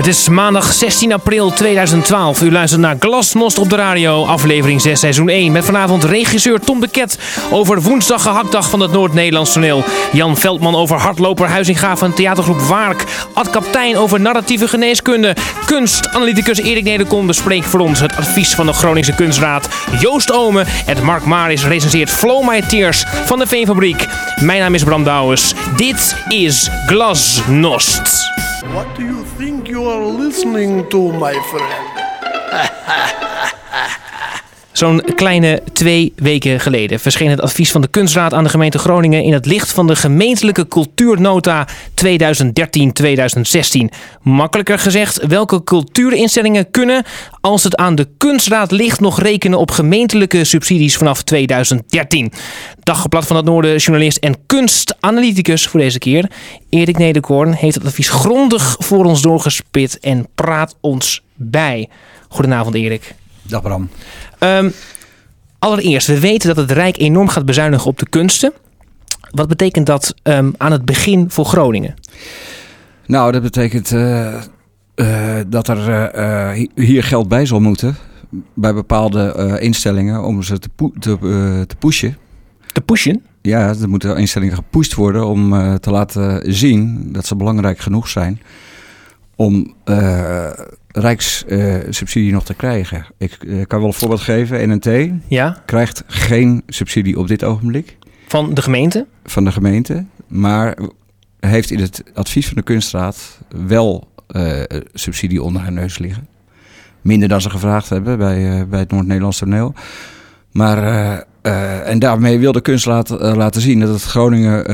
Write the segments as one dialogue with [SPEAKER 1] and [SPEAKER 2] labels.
[SPEAKER 1] Het is maandag 16 april 2012. U luistert naar Glasnost op de radio, aflevering 6, seizoen 1. Met vanavond regisseur Tom de Ket over woensdag gehaktdag van het Noord-Nederlands toneel. Jan Veldman over hardloper Huizinga van theatergroep Waark. Ad Kaptein over narratieve geneeskunde. Kunstanalyticus Erik Nederkom bespreekt voor ons het advies van de Groningse Kunstraad. Joost Ome en Mark Maris recenseert Flow My Tears van de Veenfabriek. Mijn naam is Bram Douwes. Dit is Glasnost.
[SPEAKER 2] What do you think you are listening to, my friend?
[SPEAKER 1] Zo'n kleine twee weken geleden verscheen het advies van de Kunstraad aan de gemeente Groningen in het licht van de gemeentelijke cultuurnota 2013-2016. Makkelijker gezegd, welke cultuurinstellingen kunnen, als het aan de Kunstraad ligt, nog rekenen op gemeentelijke subsidies vanaf 2013. Dagblad van het Noorden, journalist en kunstanalyticus voor deze keer, Erik Nederkoorn, heeft het advies grondig voor ons doorgespit en praat ons bij. Goedenavond Erik.
[SPEAKER 3] Dag Bram.
[SPEAKER 1] Um, allereerst, we weten dat het Rijk enorm gaat bezuinigen op de kunsten. Wat betekent dat um, aan het begin voor Groningen?
[SPEAKER 3] Nou, dat betekent uh, uh, dat er uh, hier geld bij zal moeten. Bij bepaalde instellingen om ze te, te, te, pushen.
[SPEAKER 1] Te pushen?
[SPEAKER 3] Ja, er moeten instellingen gepusht worden om te laten zien dat ze belangrijk genoeg zijn. Om rijkssubsidie uh, nog te krijgen. Ik uh, kan wel een voorbeeld geven. NNT
[SPEAKER 1] ja?
[SPEAKER 3] krijgt geen subsidie op dit ogenblik.
[SPEAKER 1] Van de gemeente?
[SPEAKER 3] Van de gemeente. Maar heeft in het advies van de kunstraad wel uh, subsidie onder haar neus liggen. Minder dan ze gevraagd hebben bij, bij het Noord-Nederlands toneel. Maar, en daarmee wil de kunstraad laten zien dat het Groningen,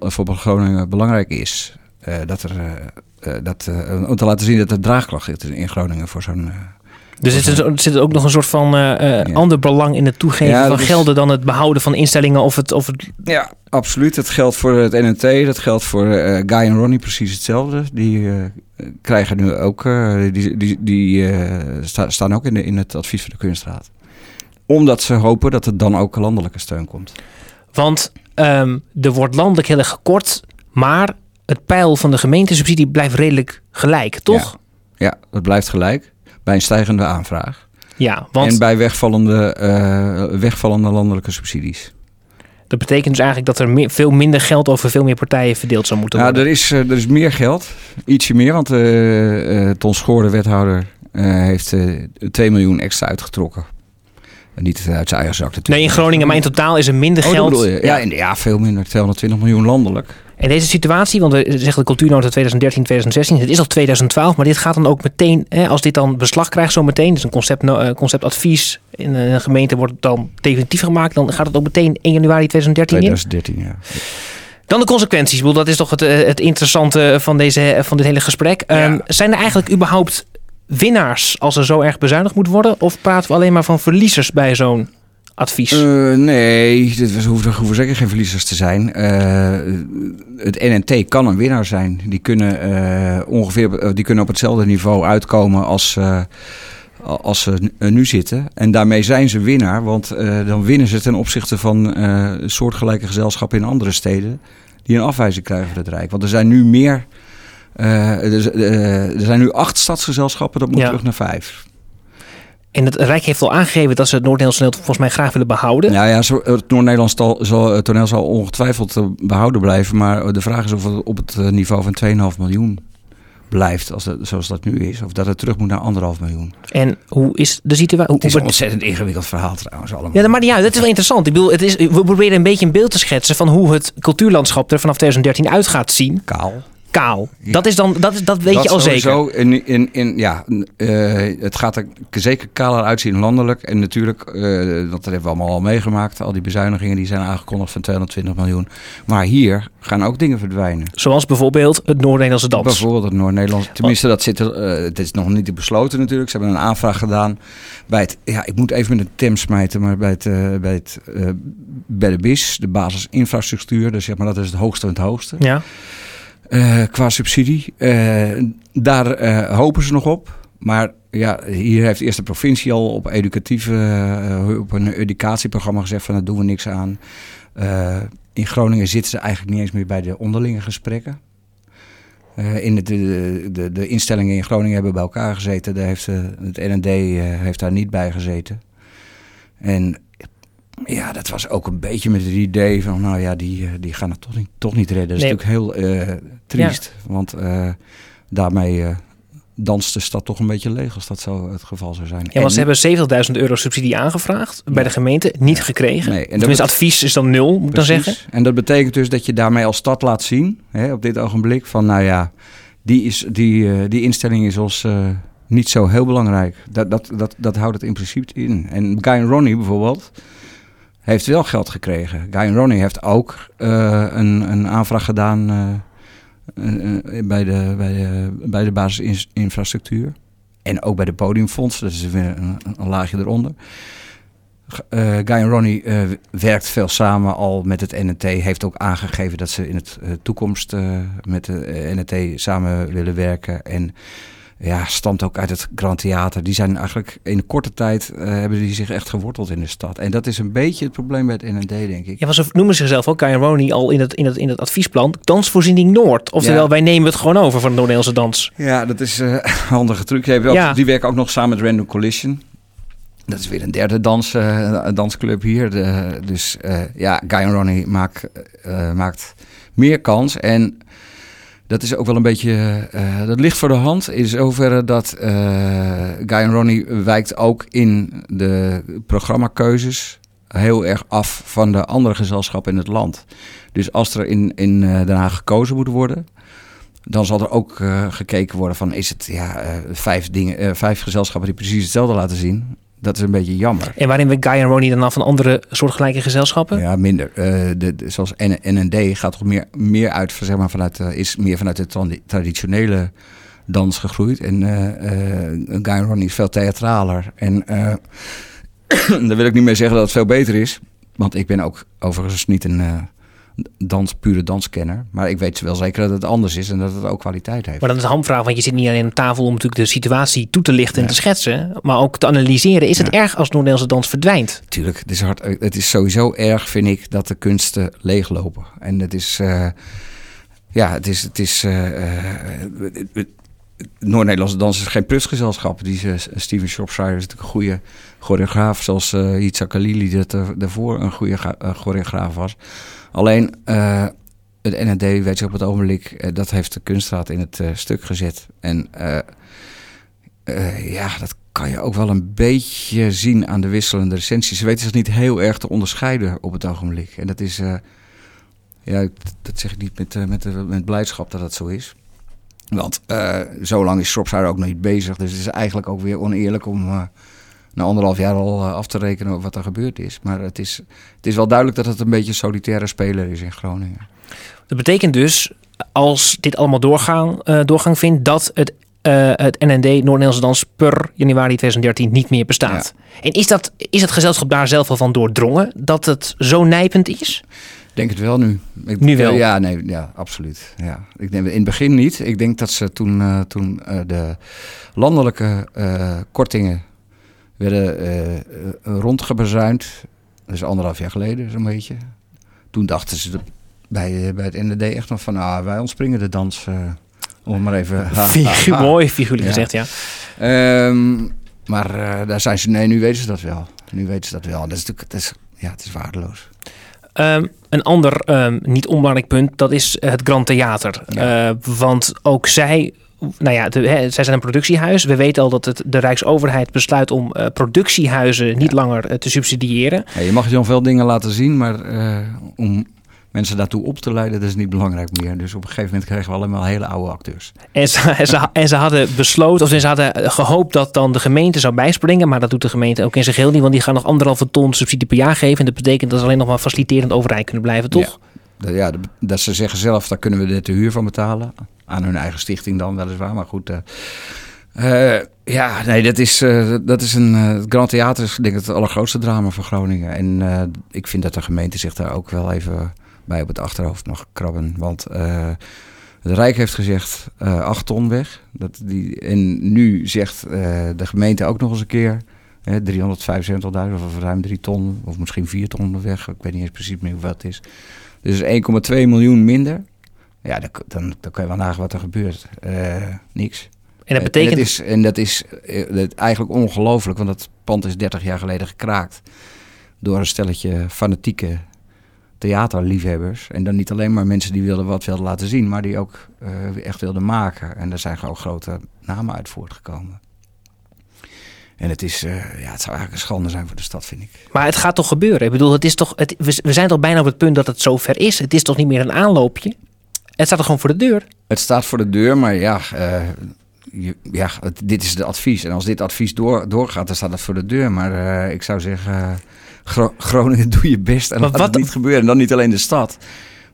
[SPEAKER 3] voor Groningen belangrijk is. Dat er uh, dat, uh, om te laten zien dat er draagklacht is in Groningen voor zo'n.
[SPEAKER 1] Dus zit er, zit er ook nog een soort van ja. ander belang in het toegeven ja, van gelden dan het behouden van instellingen of het, of het...
[SPEAKER 3] Ja, absoluut. Dat geldt voor het NNT, dat geldt voor Guy en Ronnie precies hetzelfde. Die krijgen nu ook, die, die, die sta, staan ook in, de, in het advies van de kunstraad. Omdat ze hopen dat er dan ook landelijke steun komt.
[SPEAKER 1] Want um, er wordt landelijk heel erg gekort, maar het pijl van de gemeentesubsidie blijft redelijk gelijk, toch?
[SPEAKER 3] Ja, ja het blijft gelijk bij een stijgende aanvraag.
[SPEAKER 1] Ja, want...
[SPEAKER 3] En bij wegvallende, uh, wegvallende landelijke subsidies.
[SPEAKER 1] Dat betekent dus eigenlijk dat er meer, veel minder geld over veel meer partijen verdeeld zou moeten worden.
[SPEAKER 3] Ja, er is, er is meer geld. Ietsje meer, want uh, uh, Ton Schoor, de wethouder, heeft 2 miljoen extra uitgetrokken. Niet uit zijn eigen zak natuurlijk.
[SPEAKER 1] Nee, in Groningen, maar in totaal is er minder
[SPEAKER 3] oh,
[SPEAKER 1] geld.
[SPEAKER 3] Ja, ja, ja, veel minder. 220 miljoen landelijk.
[SPEAKER 1] En deze situatie, want we zeggen de cultuurnota 2013, 2016, het is al 2012, maar dit gaat dan ook meteen, hè, als dit dan beslag krijgt zo meteen, dus een concept, uh, conceptadvies in een gemeente wordt dan definitief gemaakt, dan gaat het ook meteen 1 januari 2013
[SPEAKER 3] 2013, in? ja.
[SPEAKER 1] Dan de consequenties. Dat is toch het, het interessante van, deze, van dit hele gesprek. Ja. Um, zijn er eigenlijk überhaupt winnaars als er zo erg bezuinigd moet worden? Of praten we alleen maar van verliezers bij zo'n advies?
[SPEAKER 3] Uh, nee, dit hoeven, hoeven zeker geen verliezers te zijn. Uh, het NNT kan een winnaar zijn. Die kunnen, uh, ongeveer, die kunnen op hetzelfde niveau uitkomen als, als ze nu zitten. En daarmee zijn ze winnaar, want dan winnen ze ten opzichte van soortgelijke gezelschappen in andere steden. Die een afwijzing krijgen van het Rijk. Want er zijn nu meer. Er, er, zijn nu acht stadsgezelschappen, dat moet ja. terug naar vijf.
[SPEAKER 1] En het Rijk heeft al aangegeven dat ze het Noord-Nederlands toneel volgens mij graag willen behouden.
[SPEAKER 3] Ja, ja het Noord-Nederlands toneel zal ongetwijfeld behouden blijven. Maar de vraag is of het op het niveau van 2,5 miljoen blijft als zoals dat nu is. Of dat het terug moet naar anderhalf miljoen.
[SPEAKER 1] En hoe is de situatie?
[SPEAKER 3] Het is een ontzettend ingewikkeld verhaal trouwens allemaal.
[SPEAKER 1] Ja, maar ja, dat is wel interessant. Ik bedoel, het is, we proberen een beetje een beeld te schetsen van hoe het cultuurlandschap er vanaf 2013 uit gaat zien.
[SPEAKER 3] Kaal
[SPEAKER 1] kaal. Dat, is dan, dat, is, dat weet
[SPEAKER 3] dat
[SPEAKER 1] je al zeker.
[SPEAKER 3] In, in, in, ja, uh, het gaat er zeker kaler uitzien landelijk. En natuurlijk, uh, dat hebben we allemaal al meegemaakt. Al die bezuinigingen die zijn aangekondigd van 220 miljoen. Maar hier gaan ook dingen verdwijnen.
[SPEAKER 1] Zoals bijvoorbeeld het Noord-Nederlandse dans.
[SPEAKER 3] Bijvoorbeeld het Noord-Nederlandse. Tenminste, dat zit er, uh, het is nog niet besloten natuurlijk. Ze hebben een aanvraag gedaan bij het... Ja, ik moet even met de tem smijten, maar bij, het, bij, het, bij de BIS, de basisinfrastructuur. Dus zeg maar, dat is het hoogste en het hoogste.
[SPEAKER 1] Ja.
[SPEAKER 3] Uh, qua subsidie. Uh, daar uh, hopen ze nog op. Maar ja, hier heeft eerst de provincie al op, educatieve, op een educatieprogramma gezegd van daar doen we niks aan. in Groningen zitten ze eigenlijk niet eens meer bij de onderlinge gesprekken. eh, in de, de, de instellingen in Groningen hebben bij elkaar gezeten. Daar heeft, eh, het NND eh, heeft daar niet bij gezeten. En ja, dat was ook een beetje met het idee van, nou ja, die, eh, die gaan het toch niet, toch niet redden. Dat is
[SPEAKER 1] Nee.
[SPEAKER 3] natuurlijk heel eh, triest, want eh, daarmee danst de stad toch een beetje leeg als dat zo het geval zou zijn.
[SPEAKER 1] Ja, want ze
[SPEAKER 3] En-
[SPEAKER 1] hebben 70.000 euro subsidie aangevraagd bij de gemeente, niet gekregen.
[SPEAKER 3] Nee, en
[SPEAKER 1] Tenminste, advies is dan nul, moet ik dan zeggen.
[SPEAKER 3] En dat betekent dus dat je daarmee als stad laat zien, hè, op dit ogenblik, van nou ja, die, is, die, die instelling is ons niet zo heel belangrijk. Dat, dat, dat, dat houdt het in principe in. En Guy en Ronnie bijvoorbeeld heeft wel geld gekregen. Guy Ronnie heeft ook eh, een, een aanvraag gedaan eh, bij, de, bij, de, bij de basisinfrastructuur. En ook bij de podiumfonds, dat is weer een, een laagje eronder. Eh, Guy en Ronnie eh, werkt veel samen al met het NNT. Heeft ook aangegeven dat ze in eh, toekomst met de NNT samen willen werken. En ja, stamt ook uit het Grand Theater. Die zijn eigenlijk in korte tijd eh, hebben die zich echt geworteld in de stad. En dat is een beetje het probleem bij het NNT, denk ik.
[SPEAKER 1] Ja, want ze noemen zichzelf ook, en Ronnie, al in het, in, het, in het adviesplan, Dansvoorziening Noord. Oftewel,
[SPEAKER 3] Ja.
[SPEAKER 1] wij nemen het gewoon over van de Noord-Nederlandse dans.
[SPEAKER 3] Ja, dat is eh, een handige truc. Die, hebben ook-
[SPEAKER 1] Ja.
[SPEAKER 3] die werken ook nog samen met Random Collision. Dat is weer een derde dans, eh, dansclub hier. De, dus eh, ja, Guy en Ronnie maakt, eh, maakt meer kans. En dat is ook wel een beetje... eh, dat ligt voor de hand in zoverre dat eh, Guy en Ronnie wijkt ook in de programmakeuzes heel erg af van de andere gezelschappen in het land. Dus als er in, in eh, Den Haag gekozen moet worden dan zal er ook eh, gekeken worden van is het ja, eh, vijf, dingen, eh, vijf gezelschappen die precies hetzelfde laten zien. Dat is een beetje jammer.
[SPEAKER 1] En waarin we Guy en Ronnie dan af van andere soortgelijke gezelschappen?
[SPEAKER 3] Ja, minder. Eh, de, de- zoals NND gaat toch meer, meer uit, zeg maar, vanuit, eh, is meer vanuit de tradi- traditionele dans gegroeid. En eh Guy en Ronnie is veel theatraler. En daar wil ik niet mee zeggen dat het veel beter is. Want ik ben ook overigens niet een dans, pure danskenner. Maar ik weet wel zeker dat het anders is en dat het ook kwaliteit heeft.
[SPEAKER 1] Maar dat is een hamvraag, want je zit niet alleen aan tafel om natuurlijk de situatie toe te lichten en
[SPEAKER 3] Ja.
[SPEAKER 1] te schetsen, maar ook te analyseren. Is het erg als Noord-Nederlandse dans verdwijnt?
[SPEAKER 3] Tuurlijk, het is, hard, het is sowieso erg, vind ik, dat de kunsten leeglopen. En het is, eh, ja, het is, het is, het- Noord-Nederlandse dans is geen prutsgezelschap. Die, eh, Steven Shropshire is natuurlijk een goede choreograaf, zoals eh Yitzhak Khalili dat daarvoor een goede choreograaf was. Alleen, eh, het NND, weet op het ogenblik, eh, dat heeft de kunstraad in het eh, stuk gezet. En ja, dat kan je ook wel een beetje zien aan de wisselende recensies. Ze weten zich niet heel erg te onderscheiden op het ogenblik. En dat is, ja, dat zeg ik niet met, met, met blijdschap dat dat zo is. Want zo lang is Shropshire ook nog niet bezig. Dus het is eigenlijk ook weer oneerlijk om eh, na anderhalf jaar al eh, af te rekenen wat er gebeurd is. Maar het is, het is wel duidelijk dat het een beetje een solitaire speler is in Groningen.
[SPEAKER 1] Dat betekent dus, als dit allemaal doorgang, eh, doorgang vindt, dat het, eh, het NND Noord-Nederlandse Dans per januari 2013 niet meer bestaat. En is, dat, is het gezelschap daar zelf al van doordrongen dat het zo nijpend is?
[SPEAKER 3] Ik denk het wel nu. Ik,
[SPEAKER 1] Nu wel?
[SPEAKER 3] Ja, nee, ja, absoluut. Ja. Ik denk, in het begin niet. Ik denk dat ze toen, toen de landelijke kortingen werden eh, eh, rondgebazuind. Dat is anderhalf jaar geleden zo'n beetje. Toen dachten ze bij, eh, bij het NDD echt nog van... Ah, wij ontspringen de dans. eh, om maar even... ha, ha,
[SPEAKER 1] Figu-
[SPEAKER 3] ha.
[SPEAKER 1] Mooi figuurlijk
[SPEAKER 3] Ja.
[SPEAKER 1] gezegd, ja.
[SPEAKER 3] Ehm, maar daar zijn ze... Nee, nu weten ze dat wel. Nu weten ze dat wel. Dat is natuurlijk... Dat is, ja, het is waardeloos.
[SPEAKER 1] Ehm, een ander ehm, niet onbelangrijk punt, dat is het Grand Theater.
[SPEAKER 3] Ja.
[SPEAKER 1] Want ook zij, nou ja, de, hè, zij zijn een productiehuis. We weten al dat het, de Rijksoverheid besluit om eh, productiehuizen niet langer eh, te subsidiëren.
[SPEAKER 3] Ja, je mag veel dingen laten zien, maar eh, om mensen daartoe op te leiden, dat is niet belangrijk meer. Dus op een gegeven moment kregen we allemaal hele oude acteurs.
[SPEAKER 1] En ze, en, ze, en ze hadden besloten, of ze hadden gehoopt dat dan de gemeente zou bijspringen. Maar dat doet de gemeente ook in zijn geheel niet. Want die gaan nog anderhalve ton subsidie per jaar geven. En dat betekent dat ze alleen nog maar faciliterend overheid kunnen blijven, toch?
[SPEAKER 3] Ja, dat- dat ze zeggen zelf, daar kunnen we net de huur van betalen. Aan hun eigen stichting dan weliswaar, maar goed. eh, eh, ja, nee, dat is, eh, dat is een... het Grand Theater is denk ik het allergrootste drama van Groningen. En ik vind dat de gemeente zich daar ook wel even bij op het achterhoofd mag krabben. Want het Rijk heeft gezegd eh 8 ton weg. Dat die, en nu zegt de gemeente ook nog eens een keer... hè, 375.000 of ruim 3 ton, of misschien 4 ton weg. Ik weet niet eens precies meer hoeveel het is. Dus 1,2 miljoen minder. Ja, dan, dan, dan kan je wel nagaan wat er gebeurt. Eh, niks.
[SPEAKER 1] En dat betekent...
[SPEAKER 3] En dat is, en dat is eh, dat eigenlijk ongelooflijk, want dat pand is 30 jaar geleden gekraakt. Door een stelletje fanatieke theaterliefhebbers. En dan niet alleen maar mensen die wilden wat wilden laten zien, maar die ook eh, echt wilden maken. En daar zijn gewoon grote namen uit voortgekomen. En het, is, ja, het zou eigenlijk een schande zijn voor de stad, vind ik.
[SPEAKER 1] Maar het gaat toch gebeuren? Ik bedoel, het is toch, het, we we zijn toch bijna op het punt dat het zover is. Het is toch niet meer een aanloopje? Het staat er gewoon voor de deur.
[SPEAKER 3] Het staat voor de deur, maar ja, eh, je- ja het- dit is de advies. En als dit advies door, doorgaat, dan staat het voor de deur. Maar eh, ik zou zeggen, eh, Gro- Groningen doe je best en
[SPEAKER 1] Maar
[SPEAKER 3] laat
[SPEAKER 1] wat-
[SPEAKER 3] het niet gebeuren. En dan niet alleen de stad,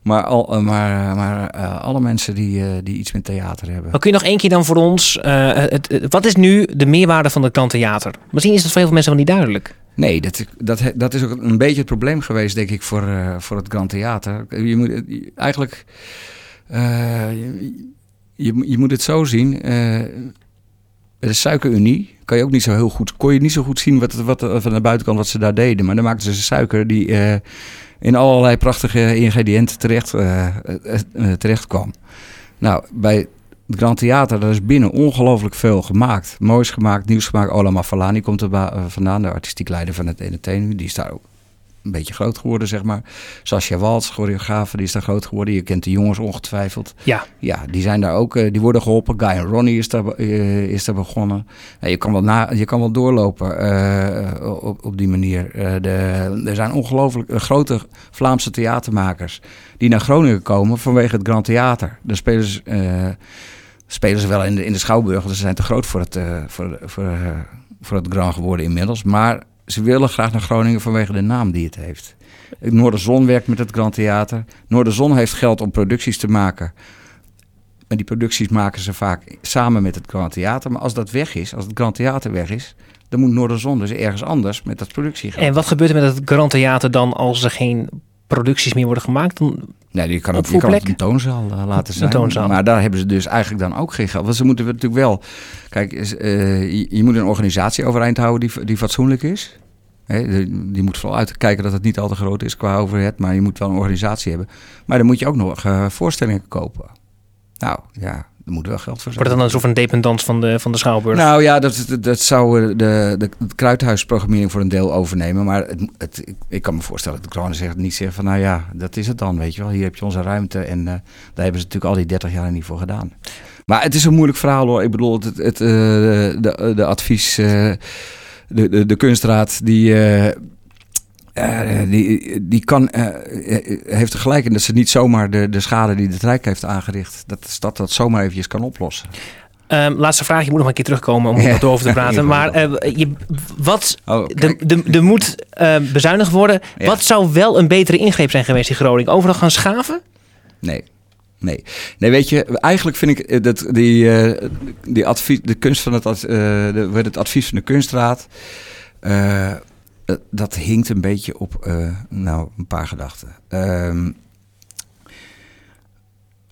[SPEAKER 3] maar, al, maar, maar alle mensen die, die iets met theater hebben.
[SPEAKER 1] Maar kun je nog één keer dan voor ons... het, het- wat is nu de meerwaarde van het klantentheater? Misschien is dat voor heel veel mensen wel niet duidelijk.
[SPEAKER 3] Nee, dat, dat, dat is ook een beetje het probleem geweest, denk ik, voor, voor het Grand Theater. Je moet het- eigenlijk, je, je, je moet het zo zien. eh de suikerunie kan je ook niet zo heel goed, kon je niet zo goed zien wat, wat, van de buitenkant wat ze daar deden. Maar dan maakten ze suiker die eh, in allerlei prachtige ingrediënten terecht, eh, eh, eh, terecht kwam. Nou, bij het Grand Theater, daar is binnen ongelooflijk veel gemaakt. Moois gemaakt, nieuws gemaakt. Ola Mafalani komt er eh, vandaan, de artistiek leider van het entertainment. Die is daar ook een beetje groot geworden, zeg maar. Sascha Waltz, choreografe, die is daar groot geworden. Je kent de jongens ongetwijfeld.
[SPEAKER 1] Ja.
[SPEAKER 3] Ja, die zijn daar ook, eh, die worden geholpen. Guy en Ronnie is daar, eh, is daar begonnen. Je, kan wel na, je kan wel doorlopen eh, op, op die manier. De, er zijn ongelooflijk grote Vlaamse theatermakers die naar Groningen komen vanwege het Grand Theater. Daar spelen ze, spelen ze wel in de, in de Schouwburg, want ze zijn te groot voor het, voor, voor, voor het Grand geworden inmiddels. Maar ze willen graag naar Groningen vanwege de naam die het heeft. Noorderzon werkt met het Grand Theater. Noorderzon heeft geld om producties te maken. En die producties maken ze vaak samen met het Grand Theater. Maar als dat weg is, als het Grand Theater weg is, dan moet Noorderzon dus ergens anders met dat productiegeld.
[SPEAKER 1] En wat gebeurt er met het Grand Theater dan als er geen producties meer worden gemaakt? Dan,
[SPEAKER 3] Nee, je kan, het, je kan het een toonzaal eh, laten zijn.
[SPEAKER 1] toonzaal.
[SPEAKER 3] Maar daar hebben ze dus eigenlijk dan ook geen geld. Want ze moeten natuurlijk wel... Kijk, eh, je, je moet een organisatie overeind houden die, die fatsoenlijk is. De- die moet vooral uitkijken dat het niet al te groot is qua overhead. Maar je moet wel een organisatie hebben. Maar dan moet je ook nog eh, voorstellingen kopen. Nou, ja, er moet wel geld voor zijn.
[SPEAKER 1] wordt het dan een soort van de, van de Schouwburg?
[SPEAKER 3] Nou ja, dat, dat, dat zou eh, de, de, de kruidhuisprogrammering voor een deel overnemen. Maar het, het, ik, ik kan me voorstellen dat de kronen zegt, niet zeggen van... nou ja, dat is het dan, weet je wel. Hier heb je onze ruimte. En eh, daar hebben ze natuurlijk al die 30 jaar niet voor gedaan. Maar het is een moeilijk verhaal hoor. Ik bedoel, het, het, de, de advies... de, de, de kunstraad die... eh, eh, die, die kan, eh, heeft er gelijk in dat ze niet zomaar de, de schade die het Rijk heeft aangericht, dat de stad dat zomaar eventjes kan oplossen.
[SPEAKER 1] Ehm, laatste vraag, je moet nog een keer terugkomen om
[SPEAKER 3] Ja.
[SPEAKER 1] over te praten. Maar eh, je, wat,
[SPEAKER 3] Oh,
[SPEAKER 1] de, de, de moet bezuinigd worden.
[SPEAKER 3] Ja.
[SPEAKER 1] Wat zou wel een betere ingreep zijn geweest in Groningen? Overal gaan schaven?
[SPEAKER 3] Nee. Nee. nee, weet je, eigenlijk vind ik eh, dat die, eh, die advies, de kunst van het, eh, de, het advies van de kunstraad, dat hinkt een beetje op, nou, een paar gedachten. Ehm,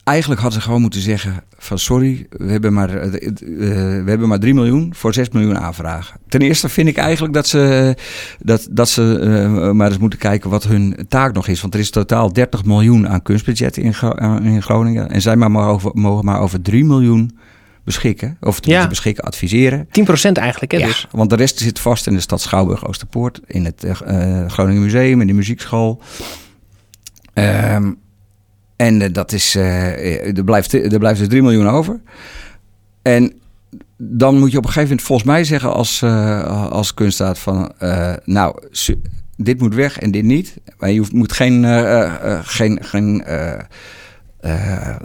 [SPEAKER 3] eigenlijk hadden ze gewoon moeten zeggen van sorry, we hebben maar, eh, eh, we hebben maar 3 miljoen voor 6 miljoen aanvragen. Ten eerste vind ik eigenlijk dat ze, dat, dat ze eh, maar eens moeten kijken wat hun taak nog is. Want er is totaal 30 miljoen aan kunstbudget in, in Groningen. En zij maar, maar over, mogen maar over 3 miljoen beschikken. Of
[SPEAKER 1] Ja.
[SPEAKER 3] beschikken, adviseren.
[SPEAKER 1] 10% eigenlijk, hè?
[SPEAKER 3] Ja,
[SPEAKER 1] Dus.
[SPEAKER 3] want de rest zit vast in de stad Schouwburg-Oosterpoort. In het Groningen Museum, in de muziekschool. Ehm, en eh, dat is, eh, er, blijft, er blijft dus 3 miljoen over. En dan moet je op een gegeven moment volgens mij zeggen als, eh, als kunststaat van... eh, nou, dit moet weg en dit niet. Maar je hoeft, moet geen... eh, eh, eh, geen, geen eh, eh, eh,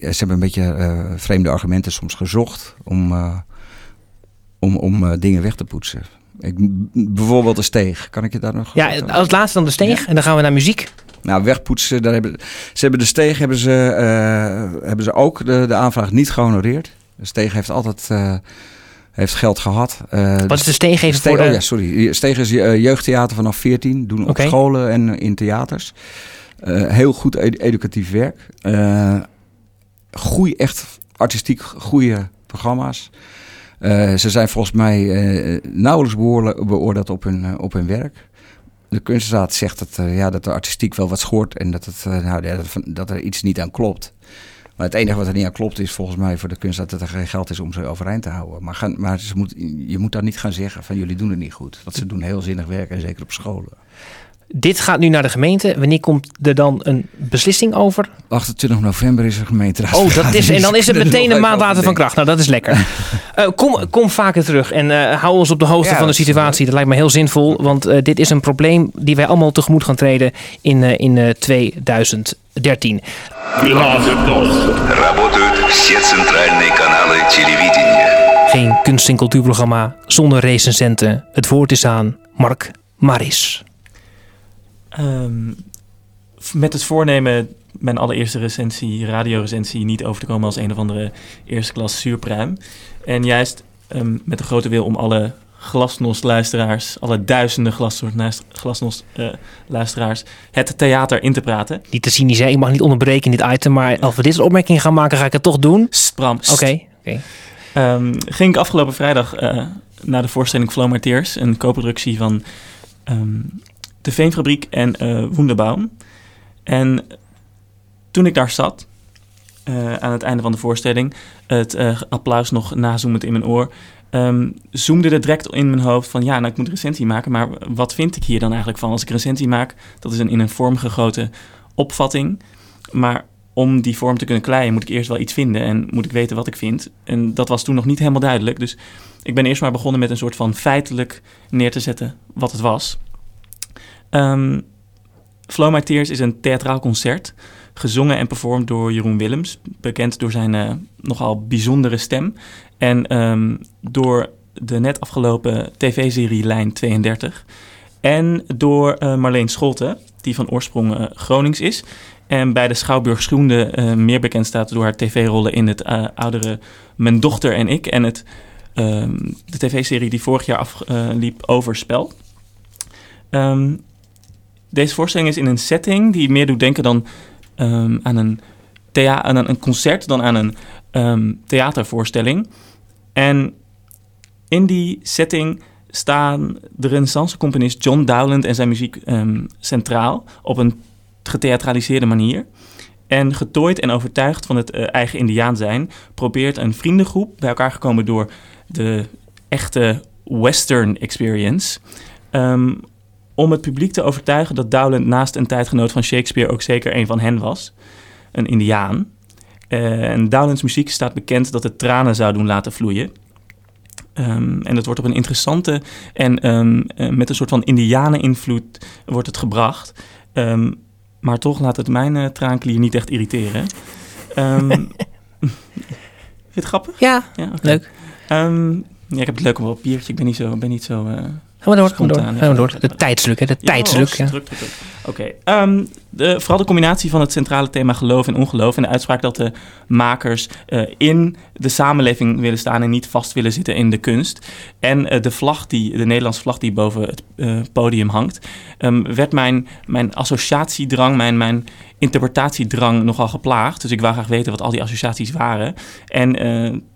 [SPEAKER 3] ze hebben een beetje eh, vreemde argumenten soms gezocht om, eh, om, om eh, dingen weg te poetsen. Ik, bijvoorbeeld de steeg. Kan ik je daar nog...
[SPEAKER 1] Ja, als laatste dan de steeg. En dan gaan we naar muziek.
[SPEAKER 3] Nou, wegpoetsen, daar hebben, ze hebben de steeg hebben ze, eh, hebben ze ook de, de aanvraag niet gehonoreerd. De steeg heeft altijd eh, heeft geld gehad. Eh,
[SPEAKER 1] Wat is de steeg even
[SPEAKER 3] Steeg,
[SPEAKER 1] voor de...
[SPEAKER 3] oh ja, sorry. Steeg is jeugdtheater vanaf 14. Doen op scholen en in theaters. Heel goed ed- educatief werk. Goeie, echt artistiek goede programma's. Ze zijn volgens mij nauwelijks beoordeeld op hun, op hun werk. De kunstraad zegt dat, uh, ja, dat er artistiek wel wat schort en dat, het, uh, nou, dat, er iets niet aan klopt. Maar het enige wat er niet aan klopt is volgens mij voor de kunstraad dat er geen geld is om ze overeind te houden. Maar, gaan, maar ze moet, je moet dan niet gaan zeggen van jullie doen het niet goed. Want ze doen heel zinnig werk en zeker op scholen.
[SPEAKER 1] Dit gaat nu naar de gemeente. Wanneer komt er dan een beslissing over?
[SPEAKER 3] 28 november is er gemeenteraad.
[SPEAKER 1] Oh, dat is, en dan is het meteen een maand later van kracht. Nou, dat is lekker. uh, kom, kom vaker terug en uh, hou ons op de hoogte ja, van de situatie. Dat lijkt me heel zinvol, want uh, dit is een probleem die wij allemaal tegemoet gaan treden in, in 2013. Geen kunst- en cultuurprogramma zonder recensenten. Het woord is aan Mark Maris.
[SPEAKER 4] Um, met het voornemen mijn allereerste recensie, radiorecensie, niet over te komen als een of andere eerste klas zuurpruim. En juist um, met de grote wil om alle glasnost-luisteraars, alle duizenden glasnost-luisteraars, uh, het theater in te praten.
[SPEAKER 1] Niet te cynisch, hè? ik mag niet onderbreken in dit item, maar als we dit soort opmerkingen gaan maken, ga ik het toch doen.
[SPEAKER 4] Spram.
[SPEAKER 1] Oké. Okay, okay.
[SPEAKER 4] um, ging ik afgelopen vrijdag uh, naar de voorstelling Flow Marteers, een co-productie van um, de Veenfabriek en uh. En toen ik daar zat, uh, aan het einde van de voorstelling, het uh, applaus nog nazoemend in mijn oor, um, zoomde er direct in mijn hoofd van ja, nou ik moet recensie maken, maar wat vind ik hier dan eigenlijk van als ik recensie maak? Dat is een in een vorm gegoten opvatting, maar om die vorm te kunnen kleien moet ik eerst wel iets vinden en moet ik weten wat ik vind. En dat was toen nog niet helemaal duidelijk, dus ik ben eerst maar begonnen met een soort van feitelijk neer te zetten wat het was. Um, Flow My Tears is een theatraal concert, gezongen en performed door Jeroen Willems, bekend door zijn uh, nogal bijzondere stem. En um, door de net afgelopen tv-serie Lijn 32. En door uh, Marleen Scholte, die van oorsprong uh, Gronings is. En bij de Schouwburg Schoende meer bekend staat door haar tv-rollen in het oudere Mijn dochter en ik. En het, um, de tv-serie die vorig jaar afliep over Spel. Deze voorstelling is in een setting die meer doet denken dan um, aan, een aan een concert dan aan een um, theatervoorstelling. En in die setting staan de renaissance-componist John Dowland en zijn muziek um, centraal op een getheatraliseerde manier. En getooid en overtuigd van het uh, eigen Indiaan zijn, probeert een vriendengroep, bij elkaar gekomen door de echte Western experience, um, om het publiek te overtuigen dat Dowland naast een tijdgenoot van Shakespeare ook zeker een van hen was, een Indiaan. Uh, en Dowlands muziek staat bekend dat het tranen zou doen laten vloeien. Um, en dat wordt op een interessante en um, uh, met een soort van Indianen-invloed wordt het gebracht. Um, maar toch laat het mijn uh, traanklier niet echt irriteren. Vind je het grappig?
[SPEAKER 1] Ja, ja okay. leuk.
[SPEAKER 4] ja, ik heb het leuk op een papiertje. Ik ben niet zo, ben niet zo
[SPEAKER 1] Gaan we door, gaan we door. De tijdsluk, hè? De ja, tijdsluk. Ja.
[SPEAKER 4] Oké. Okay. Um, vooral de combinatie van het centrale thema geloof en ongeloof. En de uitspraak dat de makers uh, in de samenleving willen staan en niet vast willen zitten in de kunst. En uh, de vlag, die, de Nederlandse vlag die boven het uh, podium hangt. Um, werd mijn, mijn associatiedrang, mijn, mijn interpretatiedrang nogal geplaagd. Dus ik wou graag weten wat al die associaties waren. En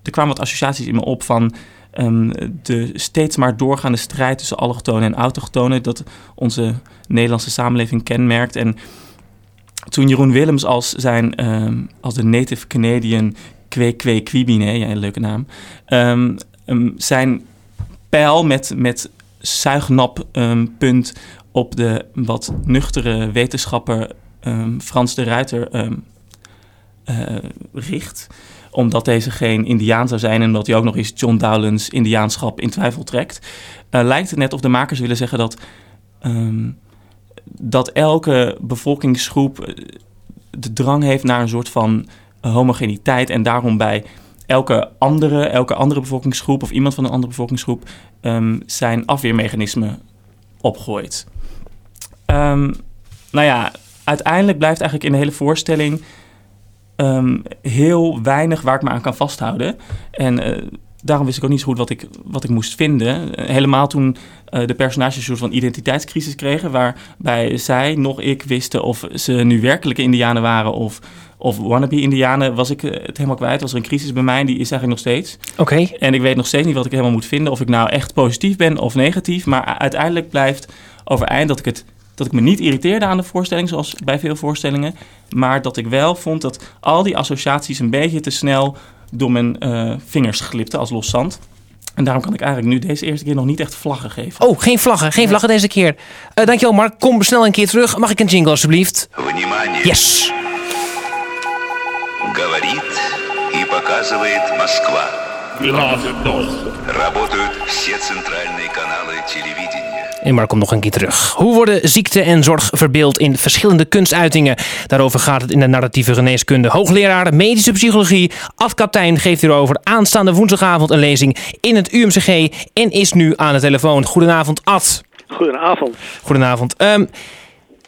[SPEAKER 4] er kwamen wat associaties in me op van um, de steeds maar doorgaande strijd tussen allochtonen en autochtonen, dat onze Nederlandse samenleving kenmerkt. En toen Jeroen Willems als, zijn, um, als de native Canadian Kwee Kwibine, ja, een leuke naam, um, zijn pijl met, met zuignappunt op de wat nuchtere wetenschapper Frans de Ruiter uh, richt omdat deze geen Indiaan zou zijn en omdat hij ook nog eens John Dowlands Indiaanschap in twijfel trekt, uh, lijkt het net of de makers willen zeggen dat, um, dat elke bevolkingsgroep eh, de drang heeft naar een soort van homogeniteit en daarom bij elke andere, elke andere bevolkingsgroep of iemand van een andere bevolkingsgroep um, zijn afweermechanisme opgooit. Um, nou ja, uiteindelijk blijft eigenlijk in de hele voorstelling um, heel weinig waar ik me aan kan vasthouden. En uh, daarom wist ik ook niet zo goed wat ik, wat ik moest vinden. helemaal toen uh, de personages een soort van identiteitscrisis kregen... waarbij zij, nog ik, wisten of ze nu werkelijke indianen waren... of, of wannabe-indianen, was ik het helemaal kwijt. Was er een crisis bij mij, die is eigenlijk nog steeds.
[SPEAKER 1] Oké.
[SPEAKER 4] En ik weet nog steeds niet wat ik helemaal moet vinden. Of ik nou echt positief ben of negatief. Maar uiteindelijk blijft overeind dat ik het dat ik me niet irriteerde aan de voorstelling, zoals bij veel voorstellingen. Maar dat ik wel vond dat al die associaties een beetje te snel door mijn eh, vingers glipten als los zand. En daarom kan ik eigenlijk nu deze eerste keer nog niet echt vlaggen geven.
[SPEAKER 1] Oh, geen vlaggen. Geen vlaggen deze keer. Uh, dankjewel Mark. Kom snel een keer terug. Mag ik een jingle alsjeblieft?
[SPEAKER 5] Внимание!
[SPEAKER 1] Yes.
[SPEAKER 5] Говорит и показывает Москва. Работают все центральные каналы телевидения.
[SPEAKER 1] En Mark komt nog een keer terug. Hoe worden ziekte en zorg verbeeld in verschillende kunstuitingen? Daarover gaat het in de narratieve geneeskunde. Hoogleraar medische psychologie Ad Kaptein geeft hierover aanstaande woensdagavond een lezing in het UMCG en is nu aan de telefoon. Goedenavond Ad.
[SPEAKER 6] Goedenavond.
[SPEAKER 1] Goedenavond. Ehm,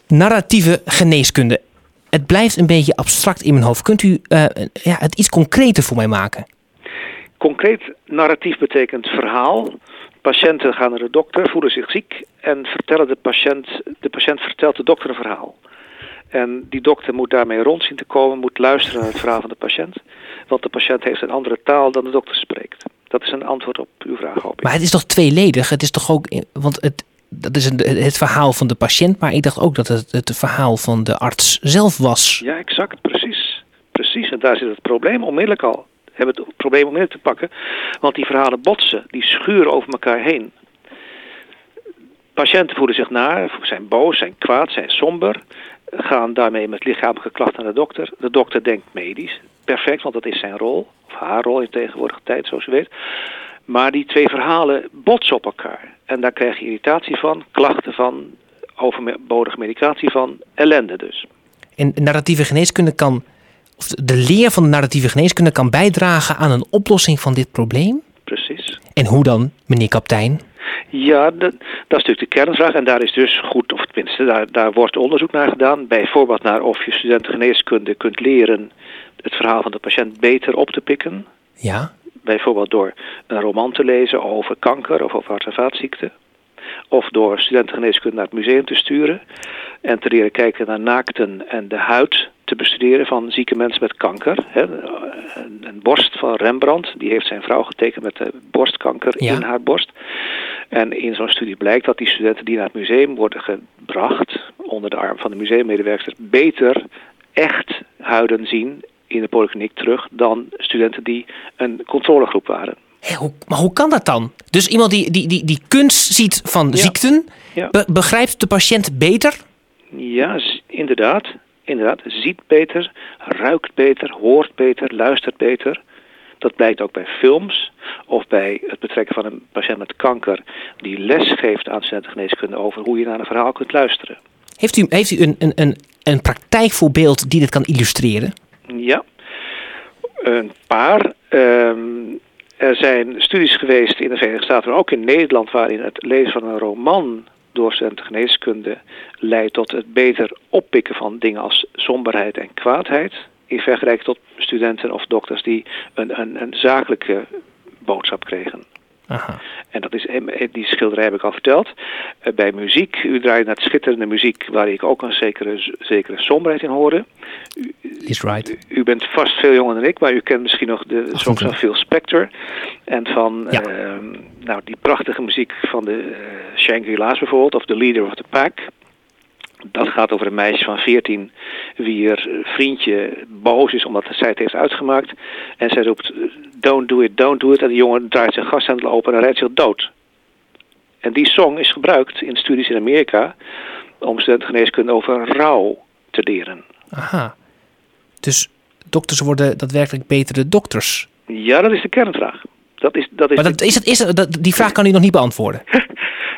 [SPEAKER 1] narratieve geneeskunde. Het blijft een beetje abstract in mijn hoofd. Kunt u eh, ja, het iets concreter voor mij maken?
[SPEAKER 6] Concreet narratief betekent verhaal. Patiënten gaan naar de dokter, voelen zich ziek en vertellen de patiënt, de patiënt vertelt de dokter een verhaal. En die dokter moet daarmee rond zien te komen, moet luisteren naar het verhaal van de patiënt. Want de patiënt heeft een andere taal dan de dokter spreekt. Dat is een antwoord op uw vraag, hoop ik.
[SPEAKER 1] Maar het is toch tweeledig? Het is toch ook, want het, dat is een, het verhaal van de patiënt, maar ik dacht ook dat het het verhaal van de arts zelf was.
[SPEAKER 6] Ja, exact, precies. Precies, en daar zit het probleem onmiddellijk al. Hebben het probleem onmiddellijk te pakken, want die verhalen botsen, die schuren over elkaar heen. Patiënten voelen zich naar, zijn boos, zijn kwaad, zijn somber, gaan daarmee met lichamelijke klachten naar de dokter. De dokter denkt medisch, perfect, want dat is zijn rol, of haar rol in tegenwoordige tijd, zoals u weet. Maar die twee verhalen botsen op elkaar. En daar krijg je irritatie van, klachten van, overbodige medicatie van, ellende dus.
[SPEAKER 1] En narratieve geneeskunde kan, of de leer van de narratieve geneeskunde kan bijdragen aan een oplossing van dit probleem?
[SPEAKER 6] Precies.
[SPEAKER 1] En hoe dan, meneer kaptein?
[SPEAKER 6] Ja, dat, dat is natuurlijk de kernvraag. En daar is dus goed, of tenminste, daar, daar wordt onderzoek naar gedaan. Bijvoorbeeld naar of je studenten geneeskunde kunt leren het verhaal van de patiënt beter op te pikken.
[SPEAKER 1] Ja,
[SPEAKER 6] Bijvoorbeeld door een roman te lezen over kanker of over hart- en vaatziekten. Of door studentengeneeskunde naar het museum te sturen. En te leren kijken naar naakten en de huid te bestuderen van zieke mensen met kanker. Hè, Een, borst van Rembrandt, die heeft zijn vrouw getekend met de borstkanker
[SPEAKER 1] Ja.
[SPEAKER 6] in haar borst. En in zo'n studie blijkt dat die studenten die naar het museum worden gebracht, onder de arm van de museummedewerkers, beter echt huiden zien in de polykliniek terug dan studenten die een controlegroep waren.
[SPEAKER 1] Hoe, maar hoe kan dat dan? Dus iemand die, die, die, die kunst ziet van
[SPEAKER 6] Ja.
[SPEAKER 1] ziekten,
[SPEAKER 6] Ja.
[SPEAKER 1] be- begrijpt de patiënt beter?
[SPEAKER 6] Ja, inderdaad. Inderdaad, ziet beter, ruikt beter, hoort beter, luistert beter. Dat blijkt ook bij films of bij het betrekken van een patiënt met kanker die les geeft aan studentengeneeskunde over hoe je naar een verhaal kunt luisteren.
[SPEAKER 1] Heeft u, heeft u een, een, een, een praktijkvoorbeeld die dit kan illustreren?
[SPEAKER 6] Ja, een paar. Ehm, er zijn studies geweest in de Verenigde Staten, maar ook in Nederland, waarin het lezen van een roman door studentengeneeskunde leidt tot het beter oppikken van dingen als somberheid en kwaadheid. In vergelijking tot studenten of dokters die een, een, een zakelijke boodschap kregen.
[SPEAKER 1] Aha.
[SPEAKER 6] En dat is, die schilderij heb ik al verteld. Eh, Bij muziek, u draait naar schitterende muziek waar ik ook een zekere, zekere somberheid in hoorde.
[SPEAKER 1] Is right.
[SPEAKER 6] U bent vast veel jonger dan ik, maar u kent misschien nog de songs van
[SPEAKER 1] 28.
[SPEAKER 6] Phil Spector. En van
[SPEAKER 1] Ja.
[SPEAKER 6] ehm, nou, die prachtige muziek van de eh, Shangri-La's bijvoorbeeld, of The Leader of the Pack. Dat gaat over een meisje van 14 wie er vriendje boos is omdat zij het heeft uitgemaakt. En zij roept, don't do it, don't do it. En de jongen draait zijn gashendel open en rijdt zich dood. En die song is gebruikt in studies in Amerika om studentengeneeskunde over rouw te leren.
[SPEAKER 1] Aha. Dus dokters worden daadwerkelijk betere dokters.
[SPEAKER 6] Ja, dat is de kernvraag. Dat is, dat is
[SPEAKER 1] Maar dat, is dat, is dat, die vraag kan u nog niet beantwoorden.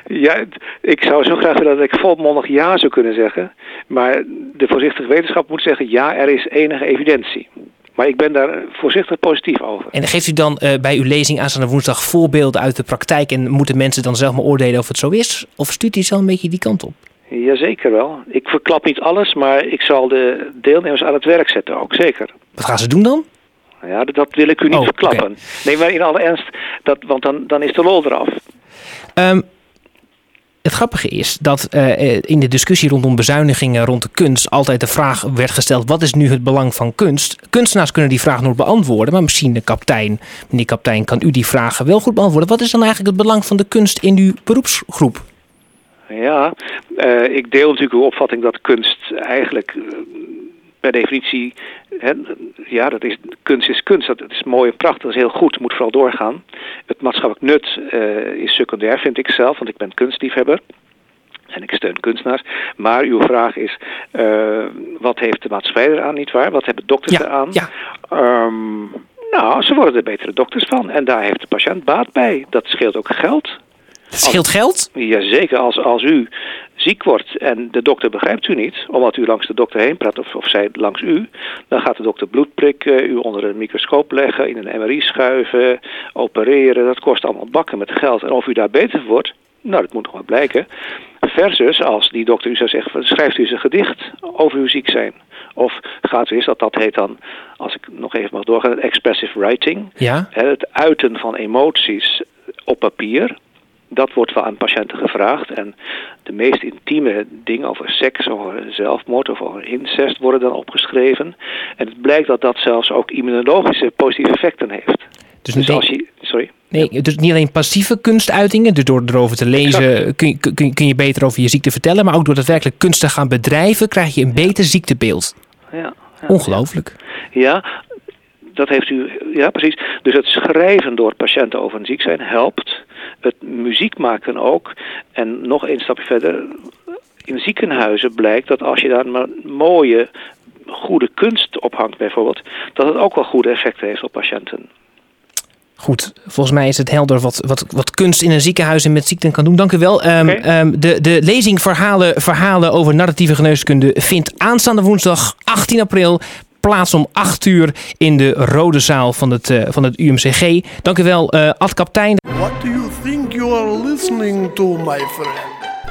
[SPEAKER 6] Ja, ik zou zo graag willen dat ik volmondig ja zou kunnen zeggen. Maar de voorzichtige wetenschap moet zeggen ja, er is enige evidentie. Maar ik ben daar voorzichtig positief over.
[SPEAKER 1] En geeft u dan eh, bij uw lezing aanstaande woensdag voorbeelden uit de praktijk en moeten mensen dan zelf maar oordelen of het zo is? Of stuurt u zelf een beetje die kant op?
[SPEAKER 6] Jazeker wel. Ik verklap niet alles, maar ik zal de deelnemers aan het werk zetten ook, zeker.
[SPEAKER 1] Wat gaan ze doen dan?
[SPEAKER 6] Ja, dat, wil ik u niet
[SPEAKER 1] Oh,
[SPEAKER 6] verklappen. Nee, maar in alle ernst, dat, want dan, dan is de lol eraf.
[SPEAKER 1] Ehm, het grappige is dat eh, eh, in de discussie rondom bezuinigingen rond de kunst altijd de vraag werd gesteld: wat is nu het belang van kunst? Kunstenaars kunnen die vraag nooit beantwoorden, maar misschien de kaptein, meneer kaptein, kan u die vragen wel goed beantwoorden. Wat is dan eigenlijk het belang van de kunst in uw beroepsgroep?
[SPEAKER 6] Ja, eh, ik deel natuurlijk uw opvatting dat kunst eigenlijk per definitie, hè, ja, dat is, kunst is kunst. Dat, is mooi en prachtig, dat is heel goed, moet vooral doorgaan. Het maatschappelijk nut eh, is secundair, vind ik zelf, want ik ben kunstliefhebber. En ik steun kunstenaars. Maar uw vraag is, eh, wat heeft de maatschappij eraan, nietwaar? Wat hebben dokters
[SPEAKER 1] Ja,
[SPEAKER 6] eraan?
[SPEAKER 1] ja.
[SPEAKER 6] Ehm, nou, ze worden er betere dokters van. En daar heeft de patiënt baat bij. Dat scheelt ook geld.
[SPEAKER 1] Het scheelt geld.
[SPEAKER 6] Jazeker, als, als u ziek wordt en de dokter begrijpt u niet, omdat u langs de dokter heen praat of, of zij langs u, dan gaat de dokter bloed prikken, u onder een microscoop leggen, in een MRI schuiven, opereren. Dat kost allemaal bakken met geld. En of u daar beter van wordt, nou, dat moet nog maar blijken. Versus als die dokter u zou zeggen, schrijft u eens een gedicht over uw ziek zijn. Of gaat u eens, dat, dat heet dan, als ik nog even mag doorgaan, expressive writing.
[SPEAKER 1] Ja.
[SPEAKER 6] Het uiten van emoties op papier. Dat wordt wel aan patiënten gevraagd. En de meest intieme dingen over seks, over zelfmoord of over incest worden dan opgeschreven. En het blijkt dat dat zelfs ook immunologische positieve effecten heeft.
[SPEAKER 1] Dus,
[SPEAKER 6] Dus
[SPEAKER 1] niet,
[SPEAKER 6] als je, sorry.
[SPEAKER 1] nee, dus niet alleen passieve kunstuitingen, dus door erover te lezen kun je, kun, je- kun je beter over je ziekte vertellen, maar ook door daadwerkelijk kunst te gaan bedrijven krijg je een beter ziektebeeld.
[SPEAKER 6] Ja, ja.
[SPEAKER 1] Ongelooflijk.
[SPEAKER 6] Ja, dat heeft u, ja precies. Dus het schrijven door patiënten over een ziek zijn helpt. Het muziek maken ook. En nog een stapje verder. In ziekenhuizen blijkt dat als je daar maar mooie, goede kunst ophangt bijvoorbeeld, dat het ook wel goede effecten heeft op patiënten.
[SPEAKER 1] Goed, volgens mij is het helder wat, wat, wat kunst in een ziekenhuis en met ziekten kan doen. Dank u wel. Ehm, ehm, de, de lezing verhalen, verhalen over narratieve geneeskunde vindt aanstaande woensdag 18 april plaats om 8 uur in de Rode Zaal van het, eh, van het UMCG. Dank u wel, eh Ad Kaptein.
[SPEAKER 2] Think you are listening to, my friend?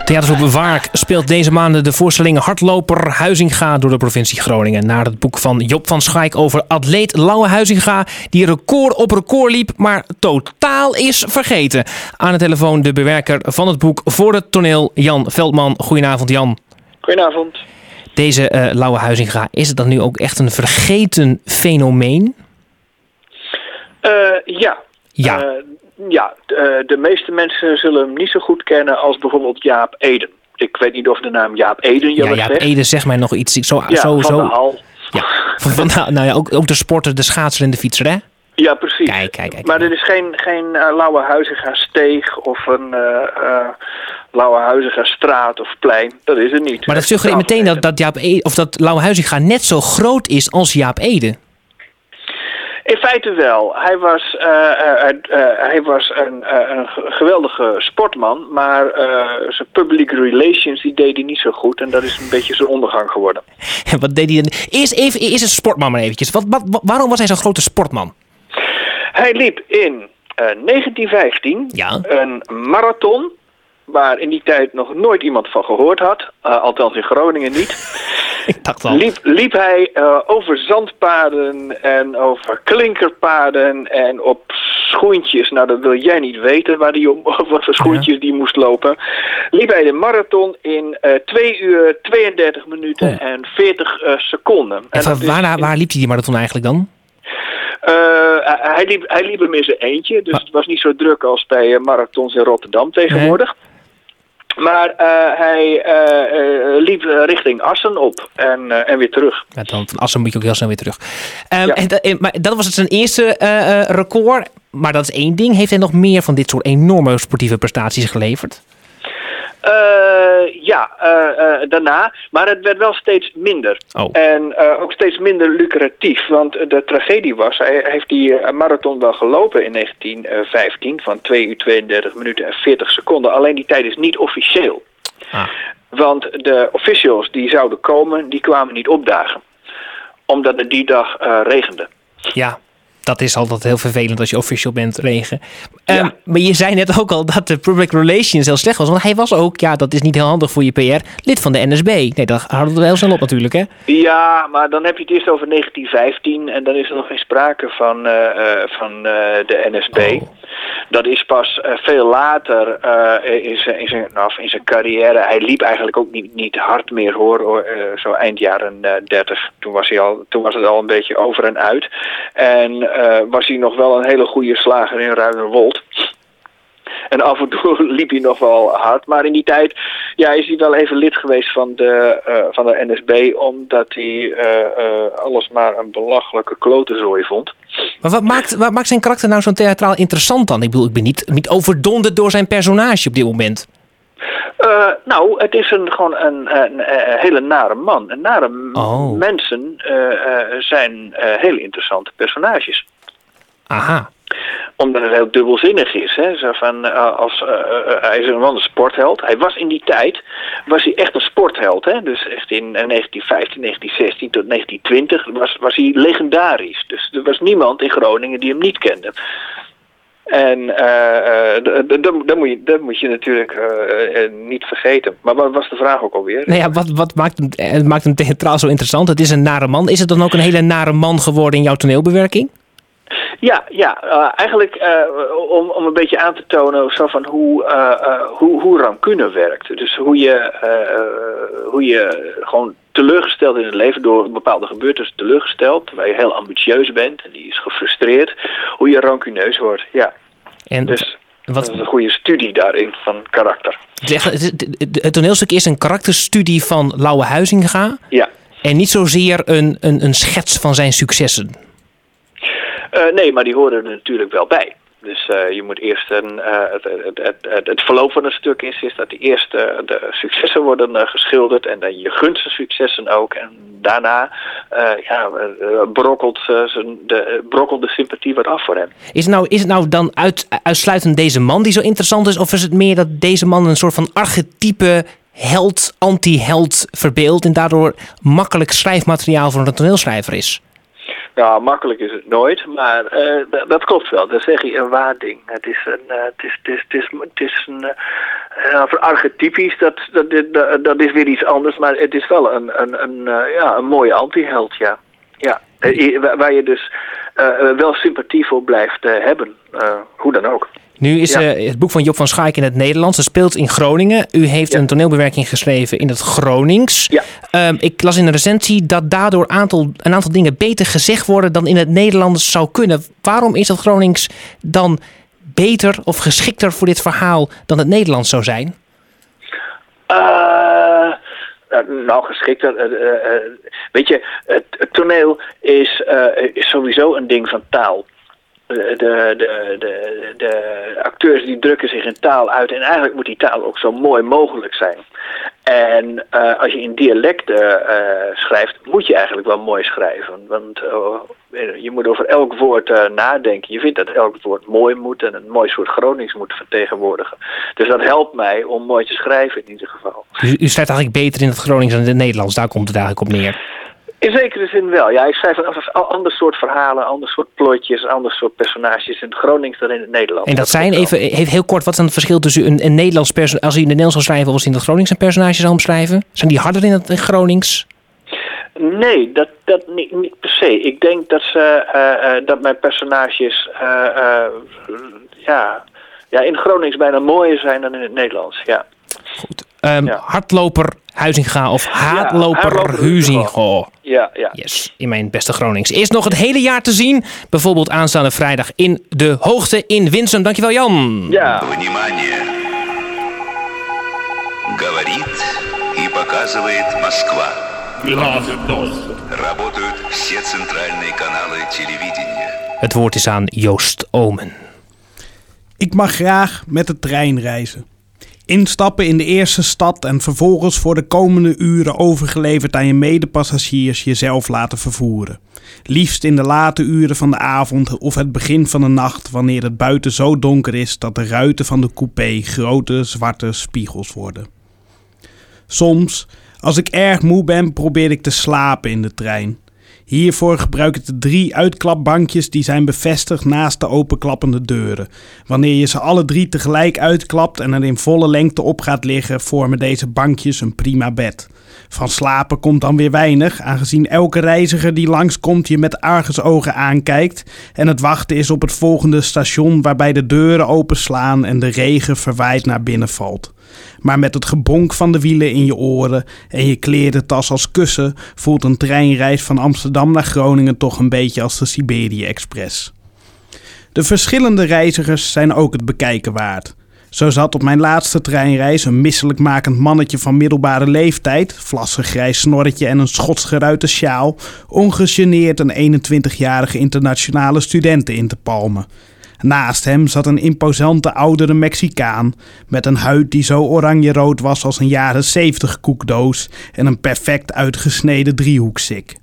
[SPEAKER 1] Theatergroep speelt deze maanden de voorstelling Hardloper Huizinga door de provincie Groningen. Naar het boek van Job van Schaik over atleet Lauwe Huizinga. Die record op record liep, maar totaal is vergeten. Aan de telefoon de bewerker van het boek voor het toneel, Jan Veldman. Goedenavond Jan.
[SPEAKER 7] Goedenavond.
[SPEAKER 1] Deze eh Lauwe Huizinga, is het dan nu ook echt een vergeten fenomeen?
[SPEAKER 7] Eh, ja.
[SPEAKER 1] Ja.
[SPEAKER 7] Eh, ja, eh, de meeste mensen zullen hem niet zo goed kennen als bijvoorbeeld Jaap Eden. Ik weet niet of de naam Jaap Eden je
[SPEAKER 1] Ja,
[SPEAKER 7] wat
[SPEAKER 1] ja,
[SPEAKER 7] zegt.
[SPEAKER 1] Mij nog iets. Ik Zo,
[SPEAKER 7] ja,
[SPEAKER 1] zo,
[SPEAKER 7] van
[SPEAKER 1] zo.
[SPEAKER 7] Hal.
[SPEAKER 1] Ja, van, nou, nou ja, ook, ook de sporter, de schaatser en de fietser, hè?
[SPEAKER 7] Ja, precies.
[SPEAKER 1] Kijk, kijk, kijk.
[SPEAKER 7] Maar dit is geen, geen uh, Lauwe Huizinga steeg of een Lauwe Huizinga straat of plein. Dat is het niet.
[SPEAKER 1] Maar dat suggereert meteen dat, dat, Jaap e of dat Lauwe Huizinga net zo groot is als Jaap Ede.
[SPEAKER 7] In feite wel. Hij was, eh, hij was een, een ge- geweldige sportman, maar zijn public relations die deed hij niet zo goed. En dat is een beetje zijn ondergang geworden.
[SPEAKER 1] En wat deed hij dan? Eerst even, eerst een sportman maar eventjes. Wat, wat, wa- waarom was hij zo'n grote sportman?
[SPEAKER 7] Hij liep in eh, 1915
[SPEAKER 1] Ja.
[SPEAKER 7] een marathon, waar in die tijd nog nooit iemand van gehoord had. Eh, althans in Groningen niet.
[SPEAKER 1] Ik dacht al.
[SPEAKER 7] Liep, liep hij eh, over zandpaden en over klinkerpaden en op schoentjes. Nou, dat wil jij niet weten waar die op, op wat voor schoentjes die moest lopen. Liep hij de marathon in eh 2 uur 32 minuten
[SPEAKER 1] Oh.
[SPEAKER 7] en 40 eh, seconden.
[SPEAKER 1] En waar, waar liep hij die marathon eigenlijk dan?
[SPEAKER 7] eh, hij, liep, hij liep hem in zijn eentje, dus het was niet zo druk als bij eh, marathons in Rotterdam tegenwoordig. Maar eh, hij eh, eh, liep richting Assen op en, en weer terug.
[SPEAKER 1] Ja, dan van Assen moet je ook heel snel weer terug. Ehm,
[SPEAKER 7] Ja.
[SPEAKER 1] en, dat- en- maar dat was het zijn eerste record. Maar dat is één ding. Heeft hij nog meer van dit soort enorme sportieve prestaties geleverd?
[SPEAKER 7] Eh, ja, eh, eh, daarna. Maar het werd wel steeds minder.
[SPEAKER 1] Oh.
[SPEAKER 7] En ook steeds minder lucratief. Want de tragedie was, hij heeft die marathon wel gelopen in 1915 van 2 uur 32 minuten en 40 seconden. Alleen die tijd is niet officieel.
[SPEAKER 1] Ah.
[SPEAKER 7] Want de officials die zouden komen, die kwamen niet opdagen. Omdat het die dag regende.
[SPEAKER 1] Ja, dat is altijd heel vervelend als je official bent, regen. Ehm,
[SPEAKER 7] Ja.
[SPEAKER 1] Maar je zei net ook al dat de public relations heel slecht was. Want hij was ook, ja, dat is niet heel handig voor je PR, lid van de NSB. Nee, dat houden we wel heel snel op natuurlijk, hè?
[SPEAKER 7] Ja, maar dan heb je het eerst over 1915 en dan is er nog geen sprake van, eh, eh, van eh, de NSB.
[SPEAKER 1] Oh.
[SPEAKER 7] Dat is pas veel later in, zijn, in, zijn, nou, in zijn carrière. Hij liep eigenlijk ook niet, niet hard meer hoor, zo eind jaren eh, 30. Toen was, hij al, toen was het al een beetje over en uit. En was hij nog wel een hele goede slager in Ruinerwold. En af en toe liep hij nog wel hard. Maar in die tijd ja, is hij wel even lid geweest van de, eh, van de NSB. Omdat hij eh, eh, alles maar een belachelijke klotenzooi vond.
[SPEAKER 1] Maar wat maakt, wat maakt zijn karakter nou zo'n theatraal interessant dan? Ik bedoel, ik ben niet, niet overdonderd door zijn personage op dit moment.
[SPEAKER 7] Eh, nou, het is een, gewoon een, een, een hele nare man. En nare
[SPEAKER 1] Oh.
[SPEAKER 7] mensen eh, eh, zijn eh, heel interessante personages.
[SPEAKER 1] Aha.
[SPEAKER 7] Omdat het heel dubbelzinnig is. Hè? Zo van, eh, als, eh, eh, hij is een man, een sportheld. Hij was in die tijd was hij echt een sportheld. Hè? Dus echt in eh, 1915, 1916 tot 1920 was, was hij legendarisch. Dus er was niemand in Groningen die hem niet kende. En eh, eh, dat, moet je, dat moet je natuurlijk eh, niet vergeten. Maar wat was de vraag ook alweer?
[SPEAKER 1] Nou ja, wat, wat maakt, hem, maakt hem theatraal zo interessant? Het is een nare man. Is het dan ook een hele nare man geworden in jouw toneelbewerking?
[SPEAKER 7] Ja, ja eh, eigenlijk eh, om, om een beetje aan te tonen zo van hoe, eh, hoe, hoe rancune werkt. Dus hoe je, hoe je gewoon teleurgesteld in het leven door bepaalde gebeurtenissen teleurgesteld, waar je heel ambitieus bent en die is gefrustreerd, hoe je rancuneus wordt. Ja,
[SPEAKER 1] En
[SPEAKER 7] dus
[SPEAKER 1] wat,
[SPEAKER 7] dat is een goede studie daarin van karakter.
[SPEAKER 1] het toneelstuk is een karakterstudie van Lauwe Huizinga.
[SPEAKER 7] Ja.
[SPEAKER 1] En niet zozeer een, een, een schets van zijn successen.
[SPEAKER 7] Eh, nee, maar die horen er natuurlijk wel bij. Dus eh, je moet eerst een, eh, het, het, het, het, verloop van een stuk is, is dat eerst eh, de successen worden geschilderd en dan je gunst successen ook. En daarna ja, brokkelt, zijn, de, brokkelt de sympathie wat af voor hem.
[SPEAKER 1] Is het nou, is het nou dan uit, uitsluitend deze man die zo interessant is? Of is het meer dat deze man een soort van archetype held, anti-held verbeeldt... en daardoor makkelijk schrijfmateriaal voor een toneelschrijver is?
[SPEAKER 7] Nou, makkelijk is het nooit, maar d- dat klopt wel. Dat zeg je een waar ding. Het is een, eh, het is, is, is, een, eh, archetypisch, dat, dat, dat, dat is weer iets anders, maar het is wel een, een, een, ja, een mooie antiheld, ja. Ja, waar- je dus wel sympathie voor blijft hebben, hoe dan ook.
[SPEAKER 1] Nu is
[SPEAKER 7] Ja.
[SPEAKER 1] eh, het boek van Job van Schaik in het Nederlands. Het speelt in Groningen. U heeft
[SPEAKER 7] Ja.
[SPEAKER 1] een toneelbewerking geschreven in het Gronings.
[SPEAKER 7] Ja.
[SPEAKER 1] Ehm, ik las in een recensie dat daardoor aantal, een aantal dingen beter gezegd worden dan in het Nederlands zou kunnen. Waarom is dat Gronings dan beter of geschikter voor dit verhaal dan het Nederlands zou zijn?
[SPEAKER 7] Eh, eh, nou, geschikt. eh, weet je, het, het toneel is, is sowieso een ding van taal. Eh, De, de, de, de acteurs die drukken zich in taal uit en eigenlijk moet die taal ook zo mooi mogelijk zijn. En eh, als je in dialecten eh, schrijft, moet je eigenlijk wel mooi schrijven. Want je moet over elk woord nadenken. Je vindt dat elk woord mooi moet en een mooi soort Gronings moet vertegenwoordigen. Dus dat helpt mij om mooi te schrijven in ieder geval.
[SPEAKER 1] U, u eigenlijk beter in het Gronings dan in het Nederlands. Daar komt het eigenlijk op neer.
[SPEAKER 7] In zekere zin wel. Ja, ik schrijf een een ander soort verhalen, ander soort plotjes, ander soort personages in het Gronings dan in het Nederlands.
[SPEAKER 1] En dat zijn,
[SPEAKER 7] wel.
[SPEAKER 1] even heeft heel kort, wat is dan het verschil tussen een, een Nederlands personage, als u in het Nederlands zou schrijven of als in het Gronings een personage zou omschrijven? Zijn die harder in het Gronings?
[SPEAKER 7] Nee, dat, dat niet, niet per se. Ik denk dat, ze, eh, eh, dat mijn personages eh, eh, ja, ja, in Gronings bijna mooier zijn dan in het Nederlands. Ja. Um.
[SPEAKER 1] Hardloper Huizinga of haatloper Huizinga.
[SPEAKER 7] Ja, ja.
[SPEAKER 1] Yes, in mijn beste Gronings. Is nog het hele jaar te zien. Bijvoorbeeld aanstaande vrijdag in de hoogte in Winsum. Dankjewel Jan.
[SPEAKER 7] Ja.
[SPEAKER 1] Het woord is aan Joost Omen.
[SPEAKER 8] Ik mag graag met de trein reizen. Instappen in de eerste stad en vervolgens voor de komende uren overgeleverd aan je medepassagiers jezelf laten vervoeren. Liefst in de late uren van de avond of het begin van de nacht wanneer het buiten zo donker is dat de ruiten van de coupé grote zwarte spiegels worden. Soms, als ik erg moe ben, probeer ik te slapen in de trein. Hiervoor gebruik ik de drie uitklapbankjes die zijn bevestigd naast de openklappende deuren. Wanneer je ze alle drie tegelijk uitklapt en er in volle lengte op gaat liggen, vormen deze bankjes een prima bed. Van slapen komt dan weer weinig, aangezien elke reiziger die langskomt je met argusogen aankijkt en het wachten is op het volgende station waarbij de deuren openslaan en de regen verwaait naar binnen valt. Maar met het gebonk van de wielen in je oren en je klerentas als kussen voelt een treinreis van Amsterdam naar Groningen toch een beetje als de Siberië Express. De verschillende reizigers zijn ook het bekijken waard. Zo zat op mijn laatste treinreis een misselijkmakend mannetje van middelbare leeftijd, vlassig grijs snorretje en een schotsgeruite sjaal, ongegeneerd een 21-jarige internationale studenten in te palmen. Naast hem zat een imposante oudere Mexicaan met een huid die zo oranje-rood was als een jaren 70 koekdoos en een perfect uitgesneden driehoeksik.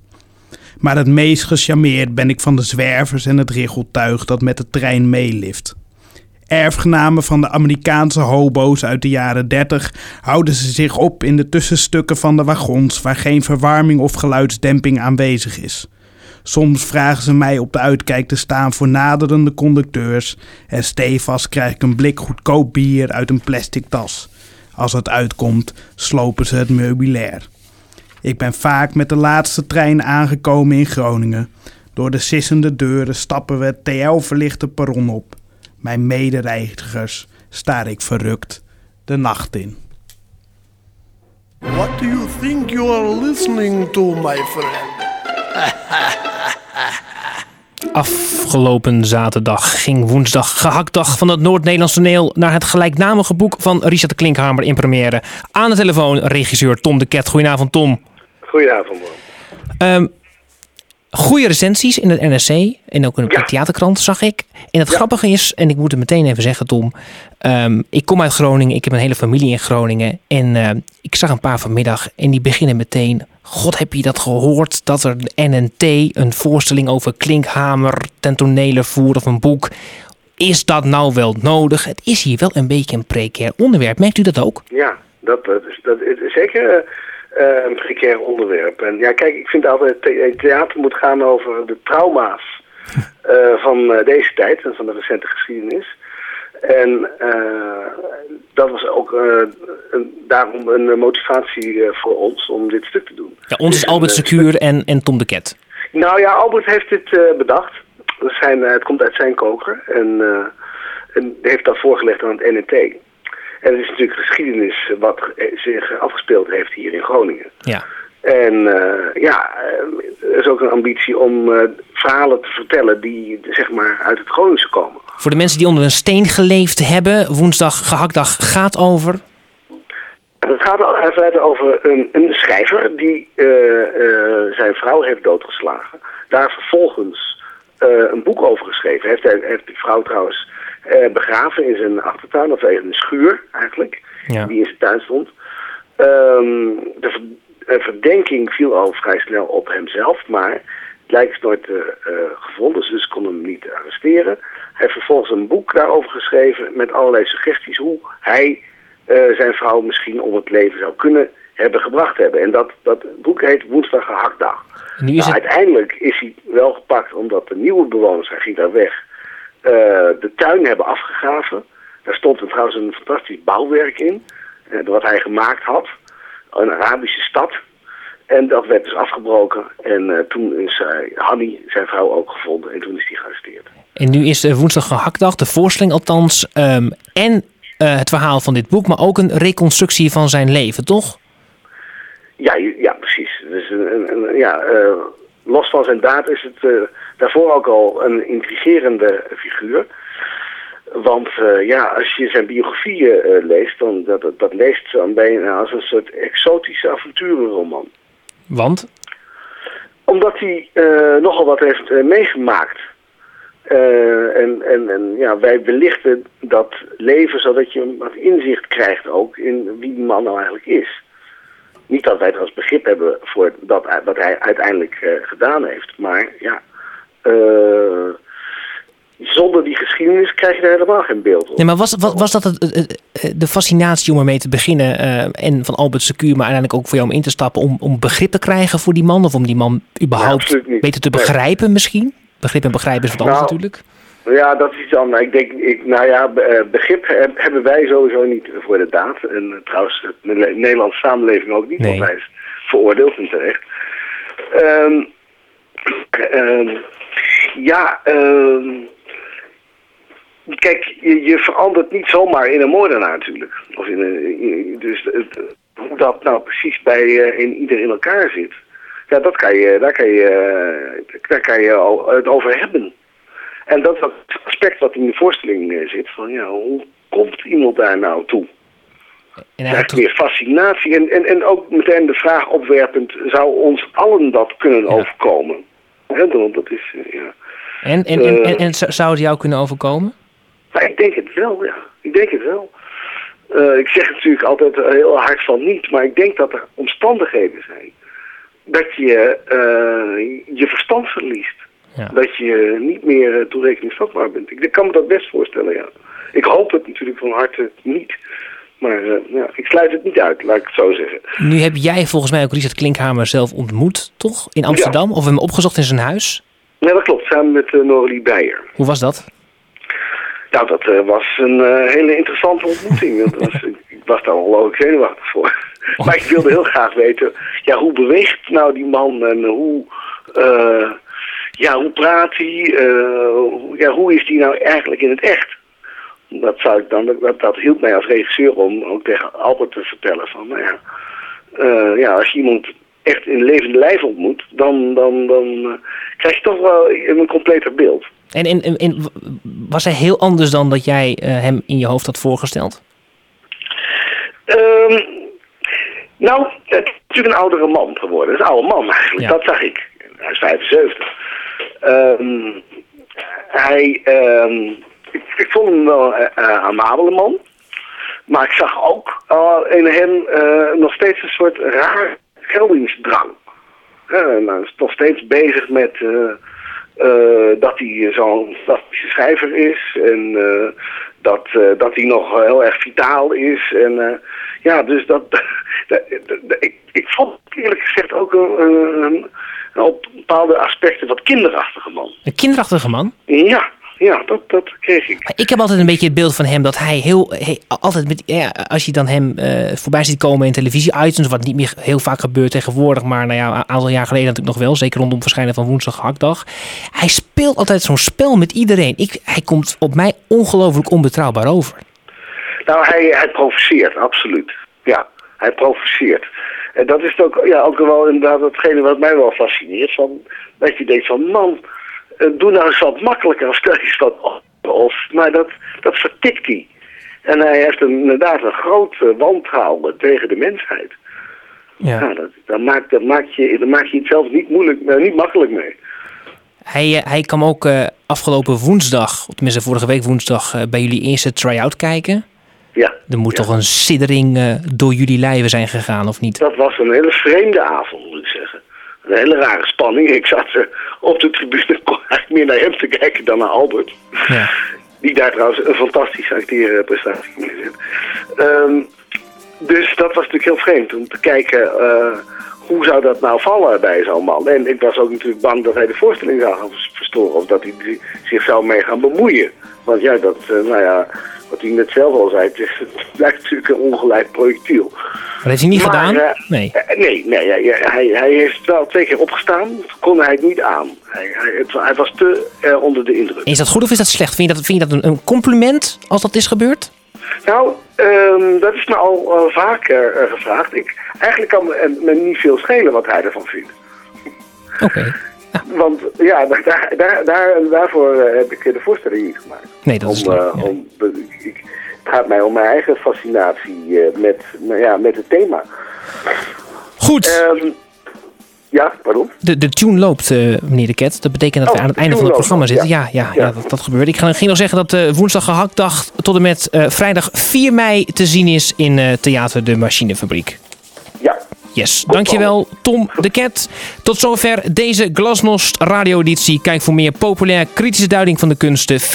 [SPEAKER 8] Maar het meest gecharmeerd ben ik van de zwervers en het riggeltuig dat met de trein meelift. Erfgenamen van de Amerikaanse hobo's uit de jaren 30 houden ze zich op in de tussenstukken van de wagons waar geen verwarming of geluidsdemping aanwezig is. Soms vragen ze mij op de uitkijk te staan voor naderende conducteurs en stevast krijg ik een blik goedkoop bier uit een plastic tas. Als het uitkomt, slopen ze het meubilair. Ik ben vaak met de laatste trein aangekomen in Groningen. Door de sissende deuren stappen we het TL-verlichte perron op. Mijn medereizigers staar ik verrukt de nacht in.
[SPEAKER 2] What do you think you are listening to, my friend?
[SPEAKER 1] Afgelopen zaterdag ging woensdag gehaktdag van het Noord-Nederlands toneel naar het gelijknamige boek van Richard Klinkhamer in première. Aan de telefoon regisseur Tom de Ket. Goedenavond Tom.
[SPEAKER 9] Goedenavond, man.
[SPEAKER 1] Ehm goede recensies in het NRC en ook in de
[SPEAKER 9] Ja.
[SPEAKER 1] theaterkrant zag ik. En het
[SPEAKER 9] Ja.
[SPEAKER 1] grappige is, en ik moet het meteen even zeggen Tom. ehm, ik kom uit Groningen, ik heb een hele familie in Groningen. En ehm, ik zag een paar vanmiddag en die beginnen meteen... God, heb je dat gehoord? Dat er NNT een voorstelling over Klinkhamer ten tonele voert of een boek. Is dat nou wel nodig? Het is hier wel een beetje een precair onderwerp. Merkt u dat ook?
[SPEAKER 9] Ja, dat, dat, is, dat is zeker eh, eh, een precair onderwerp. En ja, kijk, ik vind altijd dat the- theater moet gaan over de trauma's eh, van eh, deze tijd en van de recente geschiedenis. En eh, dat was ook eh, een, daarom een eh, motivatie eh, voor ons om dit stuk te doen.
[SPEAKER 1] Ja, ons is
[SPEAKER 9] Dus
[SPEAKER 1] Albert
[SPEAKER 9] eh,
[SPEAKER 1] Secuur en, en Tom de Ket.
[SPEAKER 9] Nou ja, Albert heeft dit eh, bedacht. Zijn, eh, het komt uit zijn koker. En, eh, en heeft dat voorgelegd aan het NNT. En het is natuurlijk geschiedenis wat zich afgespeeld heeft hier in Groningen.
[SPEAKER 1] Ja.
[SPEAKER 9] En eh, ja, eh, er is ook een ambitie om eh, verhalen te vertellen die zeg maar uit het Groningse komen.
[SPEAKER 1] Voor de mensen die onder een steen geleefd hebben, woensdag gehaktdag gaat over.
[SPEAKER 9] Het gaat feite over een, een schrijver die zijn vrouw heeft doodgeslagen. Daar vervolgens een boek over geschreven heeft. Hij heeft die vrouw trouwens eh, begraven in zijn achtertuin, of in een schuur eigenlijk,
[SPEAKER 1] Ja.
[SPEAKER 9] die in zijn tuin stond. Ehm, de ver- verdenking viel al vrij snel op hemzelf, maar het lijkt is nooit eh, eh, gevonden, dus ze konden hem niet arresteren. Hij heeft vervolgens een boek daarover geschreven met allerlei suggesties hoe hij zijn vrouw misschien om het leven zou kunnen hebben gebracht hebben. En dat, dat boek heet Woensdag Gehaktdag.
[SPEAKER 1] Nu is
[SPEAKER 9] Nou,
[SPEAKER 1] het,
[SPEAKER 9] Uiteindelijk is hij wel gepakt omdat de nieuwe bewoners, hij ging daar weg, de tuin hebben afgegraven. Daar stond er trouwens een fantastisch bouwwerk in, eh, wat hij gemaakt had. Een Arabische stad. En dat werd dus afgebroken. En eh, toen is uh, Hanni, zijn vrouw, ook gevonden. En toen is hij gearresteerd.
[SPEAKER 1] en nu is woensdag gehaktdag, de voorstelling althans, ehm, en eh, het verhaal van dit boek, maar ook een reconstructie van zijn leven, toch?
[SPEAKER 9] Ja, ja precies. Dus een, een, een- ja, eh, los van zijn daad is het eh, daarvoor ook al een intrigerende figuur. Want eh, ja, als je zijn biografieën eh, leest, dan dat, dat, leest dan bijna als een soort exotische avonturenroman.
[SPEAKER 1] Want?
[SPEAKER 9] Omdat hij eh, nogal wat heeft meegemaakt. En, en, en ja, wij belichten dat leven zodat je wat inzicht krijgt ook in wie die man nou eigenlijk is. Niet dat wij trouwens begrip hebben voor dat, wat hij uiteindelijk gedaan heeft. Maar ja, zonder die geschiedenis krijg je daar helemaal geen beeld op.
[SPEAKER 1] Nee, maar was, was, was dat het, het- het- de fascinatie om ermee te beginnen eh, en van Albert Secuur, maar uiteindelijk ook voor jou om in te stappen, om, om begrip te krijgen voor die man of om die man überhaupt beter te
[SPEAKER 9] Nee.
[SPEAKER 1] begrijpen misschien? Begrip en begrijpen is wat anders
[SPEAKER 9] Nou,
[SPEAKER 1] natuurlijk.
[SPEAKER 9] Ja, dat is iets anders. Ik denk, ik, nou ja, be- eh, begrip heb- hebben wij sowieso niet voor de daad. En eh, trouwens, de Ne- Nederlandse samenleving ook niet,
[SPEAKER 1] Nee.
[SPEAKER 9] want hij is veroordeeld en terecht. Ehm, ja, ehm, kijk, je, je verandert niet zomaar in een moordenaar natuurlijk. Of in een, dus het, hoe dat nou precies bij eh, in ieder in elkaar zit. Ja, dat kan je, daar, kan je, eh, daar kan je al het over hebben. En dat is het aspect wat in de voorstelling eh, zit. Van, ja, hoe komt iemand daar nou toe?
[SPEAKER 1] En
[SPEAKER 9] Krijgt meer fascinatie en, en, en ook meteen de vraag opwerpend, zou ons allen dat kunnen overkomen? Hè, dat is, eh, ja.
[SPEAKER 1] En, en, en,
[SPEAKER 9] Eh.
[SPEAKER 1] en, en zou het jou kunnen overkomen?
[SPEAKER 9] Maar ik denk het wel, ja. Ik denk het wel. Eh, ik zeg natuurlijk altijd heel hard van niet, maar ik denk dat er omstandigheden zijn. Dat je je verstand verliest.
[SPEAKER 1] Ja.
[SPEAKER 9] Dat je niet meer uh, toerekeningsvatbaar bent. Ik kan me dat best voorstellen, ja. Ik hoop het natuurlijk van harte niet. Maar eh, ja, ik sluit het niet uit, laat ik het zo zeggen.
[SPEAKER 1] Nu heb jij volgens mij ook Richard Klinkhamer zelf ontmoet, toch? In Amsterdam? Of hem opgezocht in zijn huis?
[SPEAKER 9] Ja, dat klopt. Samen met uh, Noralie Beijer.
[SPEAKER 1] Hoe was dat?
[SPEAKER 9] Nou, dat uh, was een uh, hele interessante ontmoeting. dat was, ik was daar ongelooflijk zenuwachtig voor. Maar ik wilde heel graag weten, ja, hoe beweegt nou die man en hoe, uh, ja, hoe praat hij? ja, hoe is die nou eigenlijk in het echt? Dat, zou ik dan, dat, dat hielp mij als regisseur om ook tegen Albert te vertellen van, nou ja, ja als je iemand echt in levende lijf ontmoet, dan, dan, dan krijg je toch wel een completer beeld.
[SPEAKER 1] En, en, en, was hij heel anders dan dat jij uh, hem in je hoofd had voorgesteld?
[SPEAKER 9] Um, nou, het is natuurlijk een oudere man geworden. Het is een oude man eigenlijk, ja. dat zag ik. Hij is 75. Um, hij, um, ik, ik, vond hem wel een uh, amabele man. Maar ik zag ook uh, in hem nog steeds een soort raar geldingsdrang. hij is nog steeds bezig met uh, dat hij zo'n fantastische schrijver is en uh, dat, dat hij nog heel erg vitaal is. En ja, dus dat, ik, ik vond eerlijk gezegd ook een, op bepaalde aspecten wat kinderachtige man.
[SPEAKER 1] Een kinderachtige man?
[SPEAKER 9] Ja, ja, dat, dat kreeg ik.
[SPEAKER 1] Ik heb altijd een beetje het beeld van hem dat hij heel, hij, altijd met, ja, als je dan hem uh, voorbij ziet komen in televisie-items, wat niet meer heel vaak gebeurt tegenwoordig, maar nou ja, een aantal jaar geleden natuurlijk nog wel, zeker rondom verschijnen van woensdag hakdag. Hij speelt altijd zo'n spel met iedereen. Ik, hij komt op mij ongelooflijk onbetrouwbaar over.
[SPEAKER 9] Nou, hij, hij provoceert, absoluut. Ja, hij provoceert. En dat is ook, ja, ook wel inderdaad hetgene wat mij wel fascineert. Van, dat je denkt van, man, doe nou eens wat makkelijker wat op. Of, maar dat, dat vertikt hij. En hij heeft een, inderdaad een groot wantrouwen tegen de mensheid.
[SPEAKER 1] Ja.
[SPEAKER 9] ja dat, dat, maakt, dat, maakt je, dat maakt je het zelf niet, moeilijk, uh, niet makkelijk mee.
[SPEAKER 1] Hij, hij kwam ook uh, afgelopen woensdag, of tenminste vorige week woensdag, uh, bij jullie eerste try-out kijken.
[SPEAKER 9] Ja.
[SPEAKER 1] Er moet
[SPEAKER 9] ja.
[SPEAKER 1] toch een siddering uh, door jullie lijven zijn gegaan, of niet?
[SPEAKER 9] Dat was een hele vreemde avond, moet ik zeggen. Een hele rare spanning. Ik zat uh, op de tribune, kon eigenlijk meer naar hem te kijken dan naar Albert.
[SPEAKER 1] Ja.
[SPEAKER 9] Die daar trouwens een fantastische acteerprestatie neerzet. Um, dus dat was natuurlijk heel vreemd om te kijken uh, hoe zou dat nou vallen bij zo'n man. En ik was ook natuurlijk bang dat hij de voorstelling zou gaan verstoren of dat hij zich zou mee gaan bemoeien. Want ja, dat, uh, nou ja, wat hij net zelf al zei, het, is, het natuurlijk een ongeleid projectiel.
[SPEAKER 1] Dat heeft hij niet
[SPEAKER 9] maar,
[SPEAKER 1] gedaan?
[SPEAKER 9] Uh,
[SPEAKER 1] nee.
[SPEAKER 9] nee, nee hij, hij, hij heeft wel twee keer opgestaan, kon hij het niet aan. Hij, hij, het, hij was te uh, onder de indruk.
[SPEAKER 1] Is dat goed of is dat slecht? Vind je dat, vind je dat een, compliment als dat is gebeurd?
[SPEAKER 9] Nou, um, dat is me al uh, vaker gevraagd. Ik, eigenlijk kan me, me, niet veel schelen wat hij ervan vindt.
[SPEAKER 1] Oké. Okay.
[SPEAKER 9] Ja. Want ja, daar, daar, daar, daarvoor heb ik de voorstelling niet gemaakt.
[SPEAKER 1] Nee, dat
[SPEAKER 9] om,
[SPEAKER 1] is leuk, ja.
[SPEAKER 9] om, ik, gaat mij om mijn eigen fascinatie met, ja, met het thema.
[SPEAKER 1] Goed.
[SPEAKER 9] Um, ja, pardon?
[SPEAKER 1] De, de tune loopt, uh, meneer de Ket. Dat betekent dat
[SPEAKER 9] oh,
[SPEAKER 1] we aan het einde van het programma
[SPEAKER 9] loopt.
[SPEAKER 1] zitten. Ja, ja, ja. ja dat, dat, gebeurt. Ik ging nog zeggen dat uh, woensdag gehaktdag tot en met uh, vrijdag 4 mei te zien is in Theater de Machinefabriek. Yes, dankjewel Tom de Ket. Tot zover deze Glasnost radio-editie. Kijk voor meer populair kritische duiding van de kunsten 24-7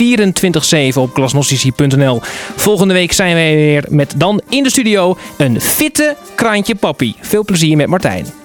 [SPEAKER 1] op glasnostici.nl. Volgende week zijn wij weer met dan in de studio een fitte kraantje papi. Veel plezier met Martijn.